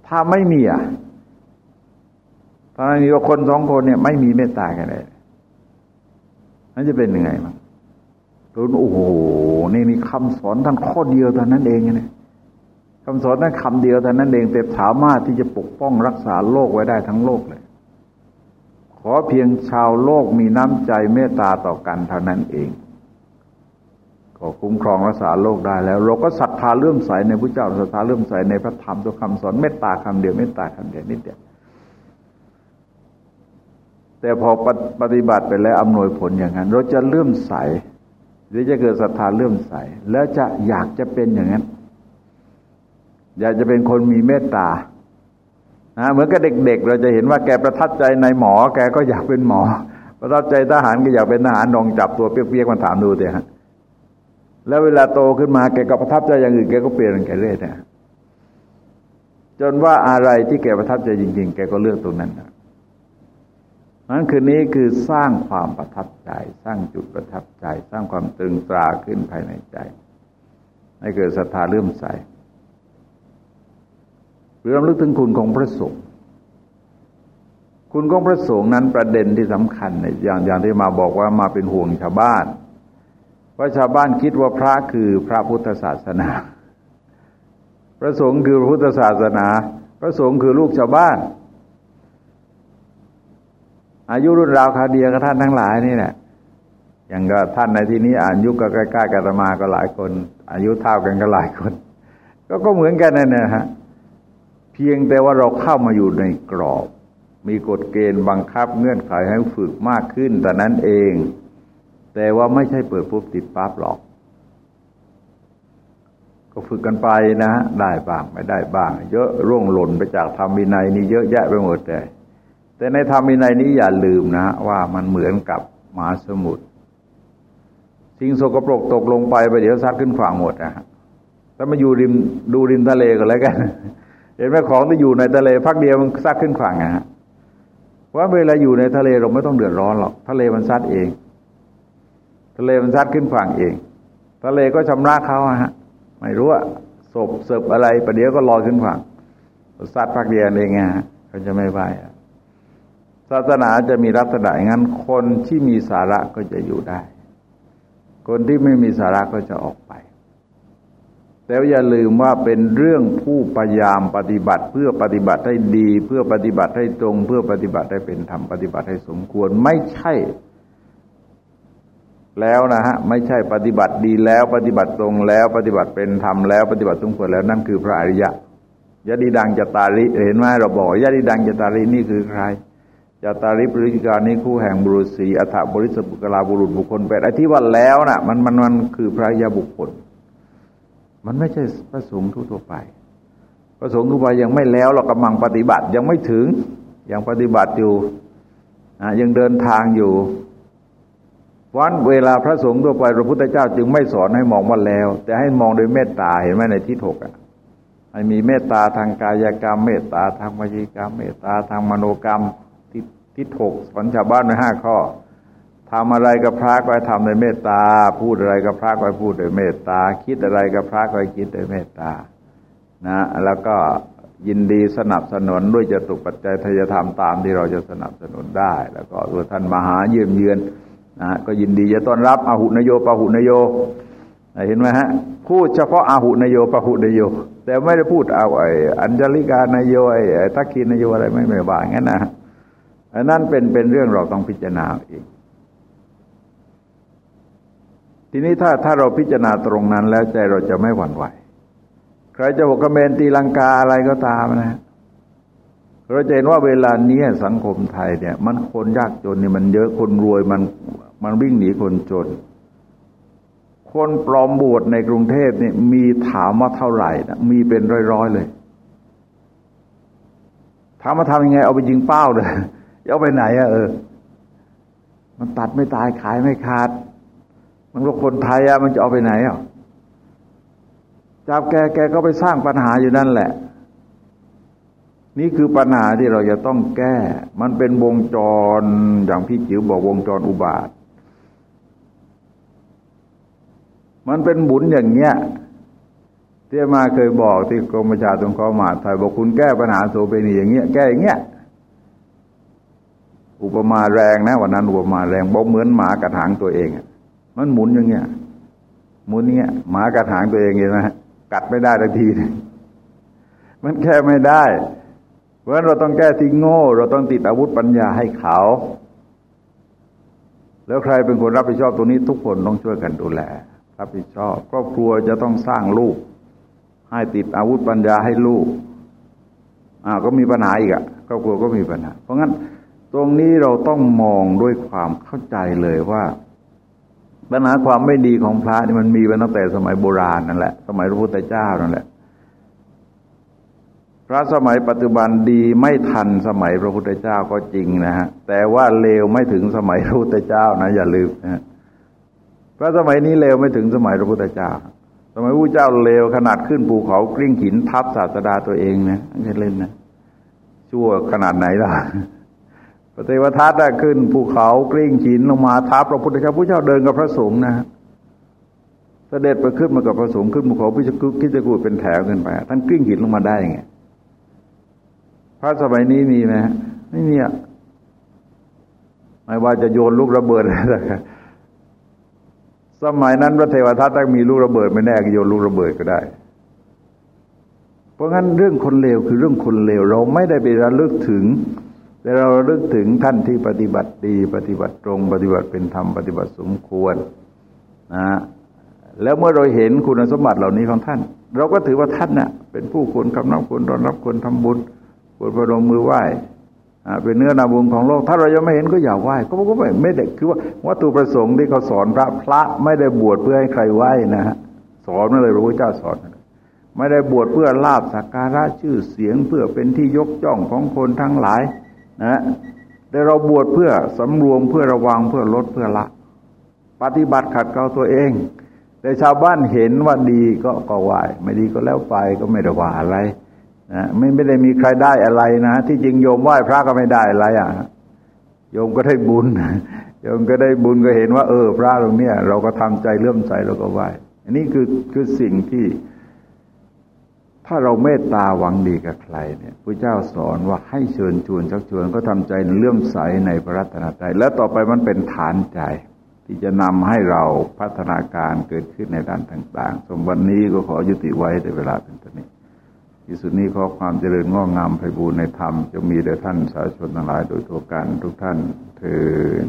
[SPEAKER 1] ถ้าไม่มีอะตอนนี้ว่าคนสองคนเนี่ย ไม่มีเมตตากันเลยนั่นจะเป็นยังไงมั้งรู้โอ้โหนี่มีคำสอนท่านข้อเดียวเท่านั้นเองเนี่ย คำสอนนั้นคำเดียวเท่านั้นเองแต่สามารถที่จะปกป้องรักษาโลกไว้ได้ทั้งโลกเลย ขอเพียงชาวโลกมีน้ำใจเมตตาต่อกันเท่านั้นเองก็คุ้มครองรักษาโลกได้แล้ว เราก็ศรัทธาเลื่อมใสในพระเจ้าศรัทธาเลื่อมใสในพระธรรมตัวคำสอนเมตตาคำเดียวเมตตาคำเดียวนิดเดียวแต่พอปฏิบัติไปแล้วอำนวยผลอย่างนั้น เราจะเลื่อมใส หรือจะเกิดศรัทธาเลื่อมใส แล้วจะอยากจะเป็นอย่างนั้น อยากจะเป็นคนมีเมตตานะเหมือนกับเด็ก ๆ เราจะเห็นว่าแกประทับใจในหมอ แกก็อยากเป็นหมอ ประทับใจทหารก็อยากเป็นทหารนองจับตัวเปียกๆมาถามดูเถอะฮะแล้วเวลาโตขึ้นมาแกก็ประทับใจอย่างอื่นแกก็เปลี่ยนแกเรื่อยนะจนว่าอะไรที่แกประทับใจจริง ๆ แกก็เลือกตรงนั้นนะนั้นคืนนี้คือสร้างความประทับใจ สร้างจุดประทับใจ สร้างความตึงตราขึ้นภายในใจ ให้เกิดศรัทธาเลื่อมใส เรื่องลึกถึงคุณของพระสงฆ์คุณของพระสงฆ์นั้นประเด็นที่สำคัญในอย่างอย่างที่มาบอกว่ามาเป็นห่วงชาวบ้านว่าชาวบ้านคิดว่าพระคือพระพุทธศาสนา พระสงฆ์คือพระพุทธศาสนา พระสงฆ์คือลูกชาวบ้าน อายุรุ่นราวคาเดียกับท่านทั้งหลายนี่แหละอย่างก็ท่านในที่นี้อายุก็ใกล้ๆกันมาก็หลายคน อายุเท่ากันก็หลายคน ก็ก็เหมือนกันนั่นนะฮะ เพียงแต่ว่าเราเข้ามาอยู่ในกรอบ มีกฎเกณฑ์บังคับเงื่อนไขให้ฝึกมากขึ้นแต่นั้นเอง แต่ว่าไม่ใช่เปิดปุ๊บติดปั๊บหรอก ก็ฝึกกันไปนะ ได้บ้างไม่ได้บ้าง เยอะร่วงหล่นไปจากธรรมวินัยนี่เยอะแยะไปหมดเลยแต่ในธรรมินัยนี้อย่าลืมนะว่ามันเหมือนกับมหาสมุทรสิ่งสกปรกตกลงไปไปเดี๋ยวซัดขึ้นฝั่งหมดนะฮะถ้ามาอยู่ริมดูริมทะเลก็แล้วกัน ห็นไหมของที่อยู่ในทะเลพักเดียวมันซัดขึ้นฝั่งนะฮะว่าเวลาอยู่ในทะเลเราไม่ต้องเดือดร้อนหรอกทะเลมันซัดเอง ทะเลมันซัดขึ้นฝั่งเอง ทะเลก็ชำระเขาฮะไม่รู้ว่าศพเสิบอะไรประเดี๋ยวก็ลอยขึ้นฝั่งซัดพักเดียวเองไงเขาจะไม่ไหวศาสนาจะมีลักษณะอย่างนั้นคนที่มีสาระก็จะอยู่ได้ คนที่ไม่มีสาระก็จะออกไป แต่อย่าลืมว่าเป็นเรื่องผู้พยายามปฏิบัติ เพื่อปฏิบัติให้ดี เพื่อปฏิบัติให้ตรง เพื่อปฏิบัติให้เป็นธรรมปฏิบัติให้สมควรไม่ใช่ แล้วนะฮะไม่ใช่ปฏิบัติดีแล้ว ปฏิบัติตรงแล้ว ปฏิบัติเป็นธรรมแล้ว ปฏิบัติสมควรแล้วนั่นคือพระอริยะยะดีดังจตาริเห็นไหมเราบอกยะดีดังจตารินี่คือใครจตาริปริการนี้คู่แห่งบุรุษสีอัฐบริสบุกลาบุรุษบุคคลแปดไอ้ที่ว่าแล้วนะ่ะ มันมันมันคือพระยาบุคคล มันไม่ใช่พระสงฆ์ทั่วไป พระสงฆ์ทั่วไปยังไม่แล้วเรากำลังปฏิบัติยังไม่ถึงยังปฏิบัติอยู่ยังเดินทางอยู่วันเวลาพระสงฆ์ทั่วไปพระพุทธเจ้าจึงไม่สอนให้มองว่าแล้ว แต่ให้มองโดยเมตตาเห็นไหมในที่ถกอะให้มีเมตตาทางกายกรรม เมตตาทางวิจิกรรม เมตตาทางมโนกรรมทิศหกสอนชาวบ้านในห้าข้อ ทำอะไรกับพระก็ให้ทำโดยเมตตา พูดอะไรกับพระก็ให้พูดโดยเมตตา คิดอะไรกับพระก็ให้คิดโดยเมตตา นะ แล้วก็ยินดีสนับสนุนด้วยจตุปัจจัยทยธรรมตามที่เราจะสนับสนุนได้ แล้วก็ตัวท่านมหาเยี่ยมเยือนนะก็ยินดีจะต้อนรับอาหุนโยปหุนโยเห็นไหมฮะพูดเฉพาะอาหุนโยปหุนโย แต่ไม่ได้พูดเอาไอ้อัญจลิกานโยไอ้ทักขีนโยอะไรไม่ไม่บ่างั้นนะอันนั้นเป็นเป็นเรื่องเราต้องพิจารณาเอง ทีนี้ถ้าถ้าเราพิจารณาตรงนั้นแล้วใจเราจะไม่หวั่นไหว ใครจะบอกกระเมนตีลังกาอะไรก็ตามนะ เราจะเห็นว่าเวลานี้สังคมไทยเนี่ย มันคนยากจนนี่มันเยอะคนรวยมันมันวิ่งหนีคนจน คนปลอมบวชในกรุงเทพเนี่ยมีถามว่าเท่าไหร่นะมีเป็นร้อยๆเลยถามมาทำยังไง เอาไปยิงเป้าเลยเอาไปไหนอะเออ มันตัดไม่ตายขายไม่ขาด มันก็คนไทยอะมันจะเอาไปไหนอะจับแกแกก็ไปสร้างปัญหาอยู่นั่นแหละ นี่คือปัญหาที่เราจะต้องแก้ มันเป็นวงจรอย่างพี่จิ๋วบอกวงจรอุบาท มันเป็นบุญอย่างเงี้ยที่มาเคยบอกที่กรมประชาสงเคราะห์มหาไทยบอกคุณแก้ปัญหาโสเภณีอย่างเงี้ยแก้อย่างเงี้ยอุปมาแรงนะวันนั้นอุปมาแรงบอกเหมือนหมากระถางตัวเอง มันหมุนอย่างเงี้ยหมุนเงี้ยหมากระถางตัวเองเองนะกัดไม่ได้ทันทีมันแค่ไม่ได้เพราะเราต้องแก้ที่โง่ เราต้องติดอาวุธปัญญาให้เขา แล้วใครเป็นคนรับผิดชอบตรงนี้ทุกคนต้องช่วยกันดูแล รับผิดชอบครอบครัวจะต้องสร้างลูก ให้ติดอาวุธปัญญาให้ลูกอ่าก็มีปัญหาอีกอะครอบครัวก็มีปัญหา เพราะงั้นตรงนี้เราต้องมองด้วยความเข้าใจเลยว่า ปัญหาความไม่ดีของพระนี่มันมีมาตั้งแต่สมัยโบราณนั่นแหละ สมัยพระพุทธเจ้านั่นแหละ พระสมัยปัจจุบันดีไม่ทันสมัยพระพุทธเจ้าก็จริงนะฮะ แต่ว่าเลวไม่ถึงสมัยพระพุทธเจ้านะ อย่าลืมนะพระสมัยนี้เลวไม่ถึงสมัยพระพุทธเจ้า สมัยพระเจ้าเลวขนาดขึ้นภูเขากลิ้งหินทับศาสดาตัวเองนะไม่ใช่เล่นนะชั่วขนาดไหนล่ะ พระเทวทัตได้ขึ้นภูเขากลิ้งหินลงมาทับพระพุทธเจ้าพระเจ้าเดินกับพระสงฆ์นะเสด็จไปขึ้นมากับพระสงฆ์ขึ้นภูเขาพิจกุคิจกูเป็นแถวขึ้นไปท่านกลิ้งหินลงมาได้ไงพระสมัยนี้มีไหมไม่มีอะไม่ว่าจะโยนลูกระเบิดอะไรสมัยนั้นพระเทวทัตต้องมีลูกระเบิดไม่แน่โยนลูกระเบิดก็ได้ เพราะงั้นเรื่องคนเลวคือเรื่องคนเลวเราไม่ได้ไประลึกถึง แต่เราลึกถึงท่านที่ปฏิบัติดี ปฏิบัติตรง ปฏิบัติเป็นธรรม ปฏิบัติสมควรนะแล้วเมื่อเราเห็นคุณสมบัติเหล่านี้ของท่าน เราก็ถือว่าท่านเนะ่ะเป็นผู้ควรคำนับควรต้อนรับควรทำบุญควรประนมมือไหว้เป็นเนื้อนาบุญของโลก ถ้าเรายังไม่เห็นก็อย่าไหว้ก็ก็ไม่ไม่ได้คือว่าวัตถุประสงค์ที่เขาสอนพระพระไม่ได้บวชเพื่อให้ใครไหว้นะฮะสอนนั่นเลยพระพุทธเจ้าสอนไม่ได้บวชเพื่อลาบสักการะชื่อเสียงเพื่อเป็นที่ยกย่องของคนทั้งหลาย นะแต่เราบวชเพื่อสำรวมเพื่อระวังเพื่อลดเพื่อละ ปฏิบัติขัดเกลาตัวเอง แต่ชาวบ้านเห็นว่าดีก็ก็ไหวไม่ดีก็แล้วไปก็ไม่ได้ว่าอะไรนะไม่ไม่ได้มีใครได้อะไรนะ ที่จริงโยมไหว้พระก็ไม่ได้อะไรอะโยมก็ได้บุญโยมก็ได้บุญก็เห็นว่า เออ พระตรงเนี้ยเราก็ทำใจเลื่อมใสเราก็ไหว้อันนี้คือคือสิ่งที่ ถ้าเราเมตตาหวังดีกับใครเนี่ยพระเจ้าสอนว่าให้เชิญชวนชักชวนก็ทำใจเลื่อมใสในพระรัตนตรัยแล้วต่อไปมันเป็นฐานใจ ที่จะนำให้เราพัฒนาการเกิดขึ้นในด้านต่างๆ สมวันนี้ก็ขอยุติไว้ในเวลาเป็นต้นนี้ที่สุดนี้ขอความเจริญงอกงามไพบูรณ์ในธรรมจะมีแด่ท่านสาธุชนทั้งหลายโดยทั่วกันทุกท่านเถิด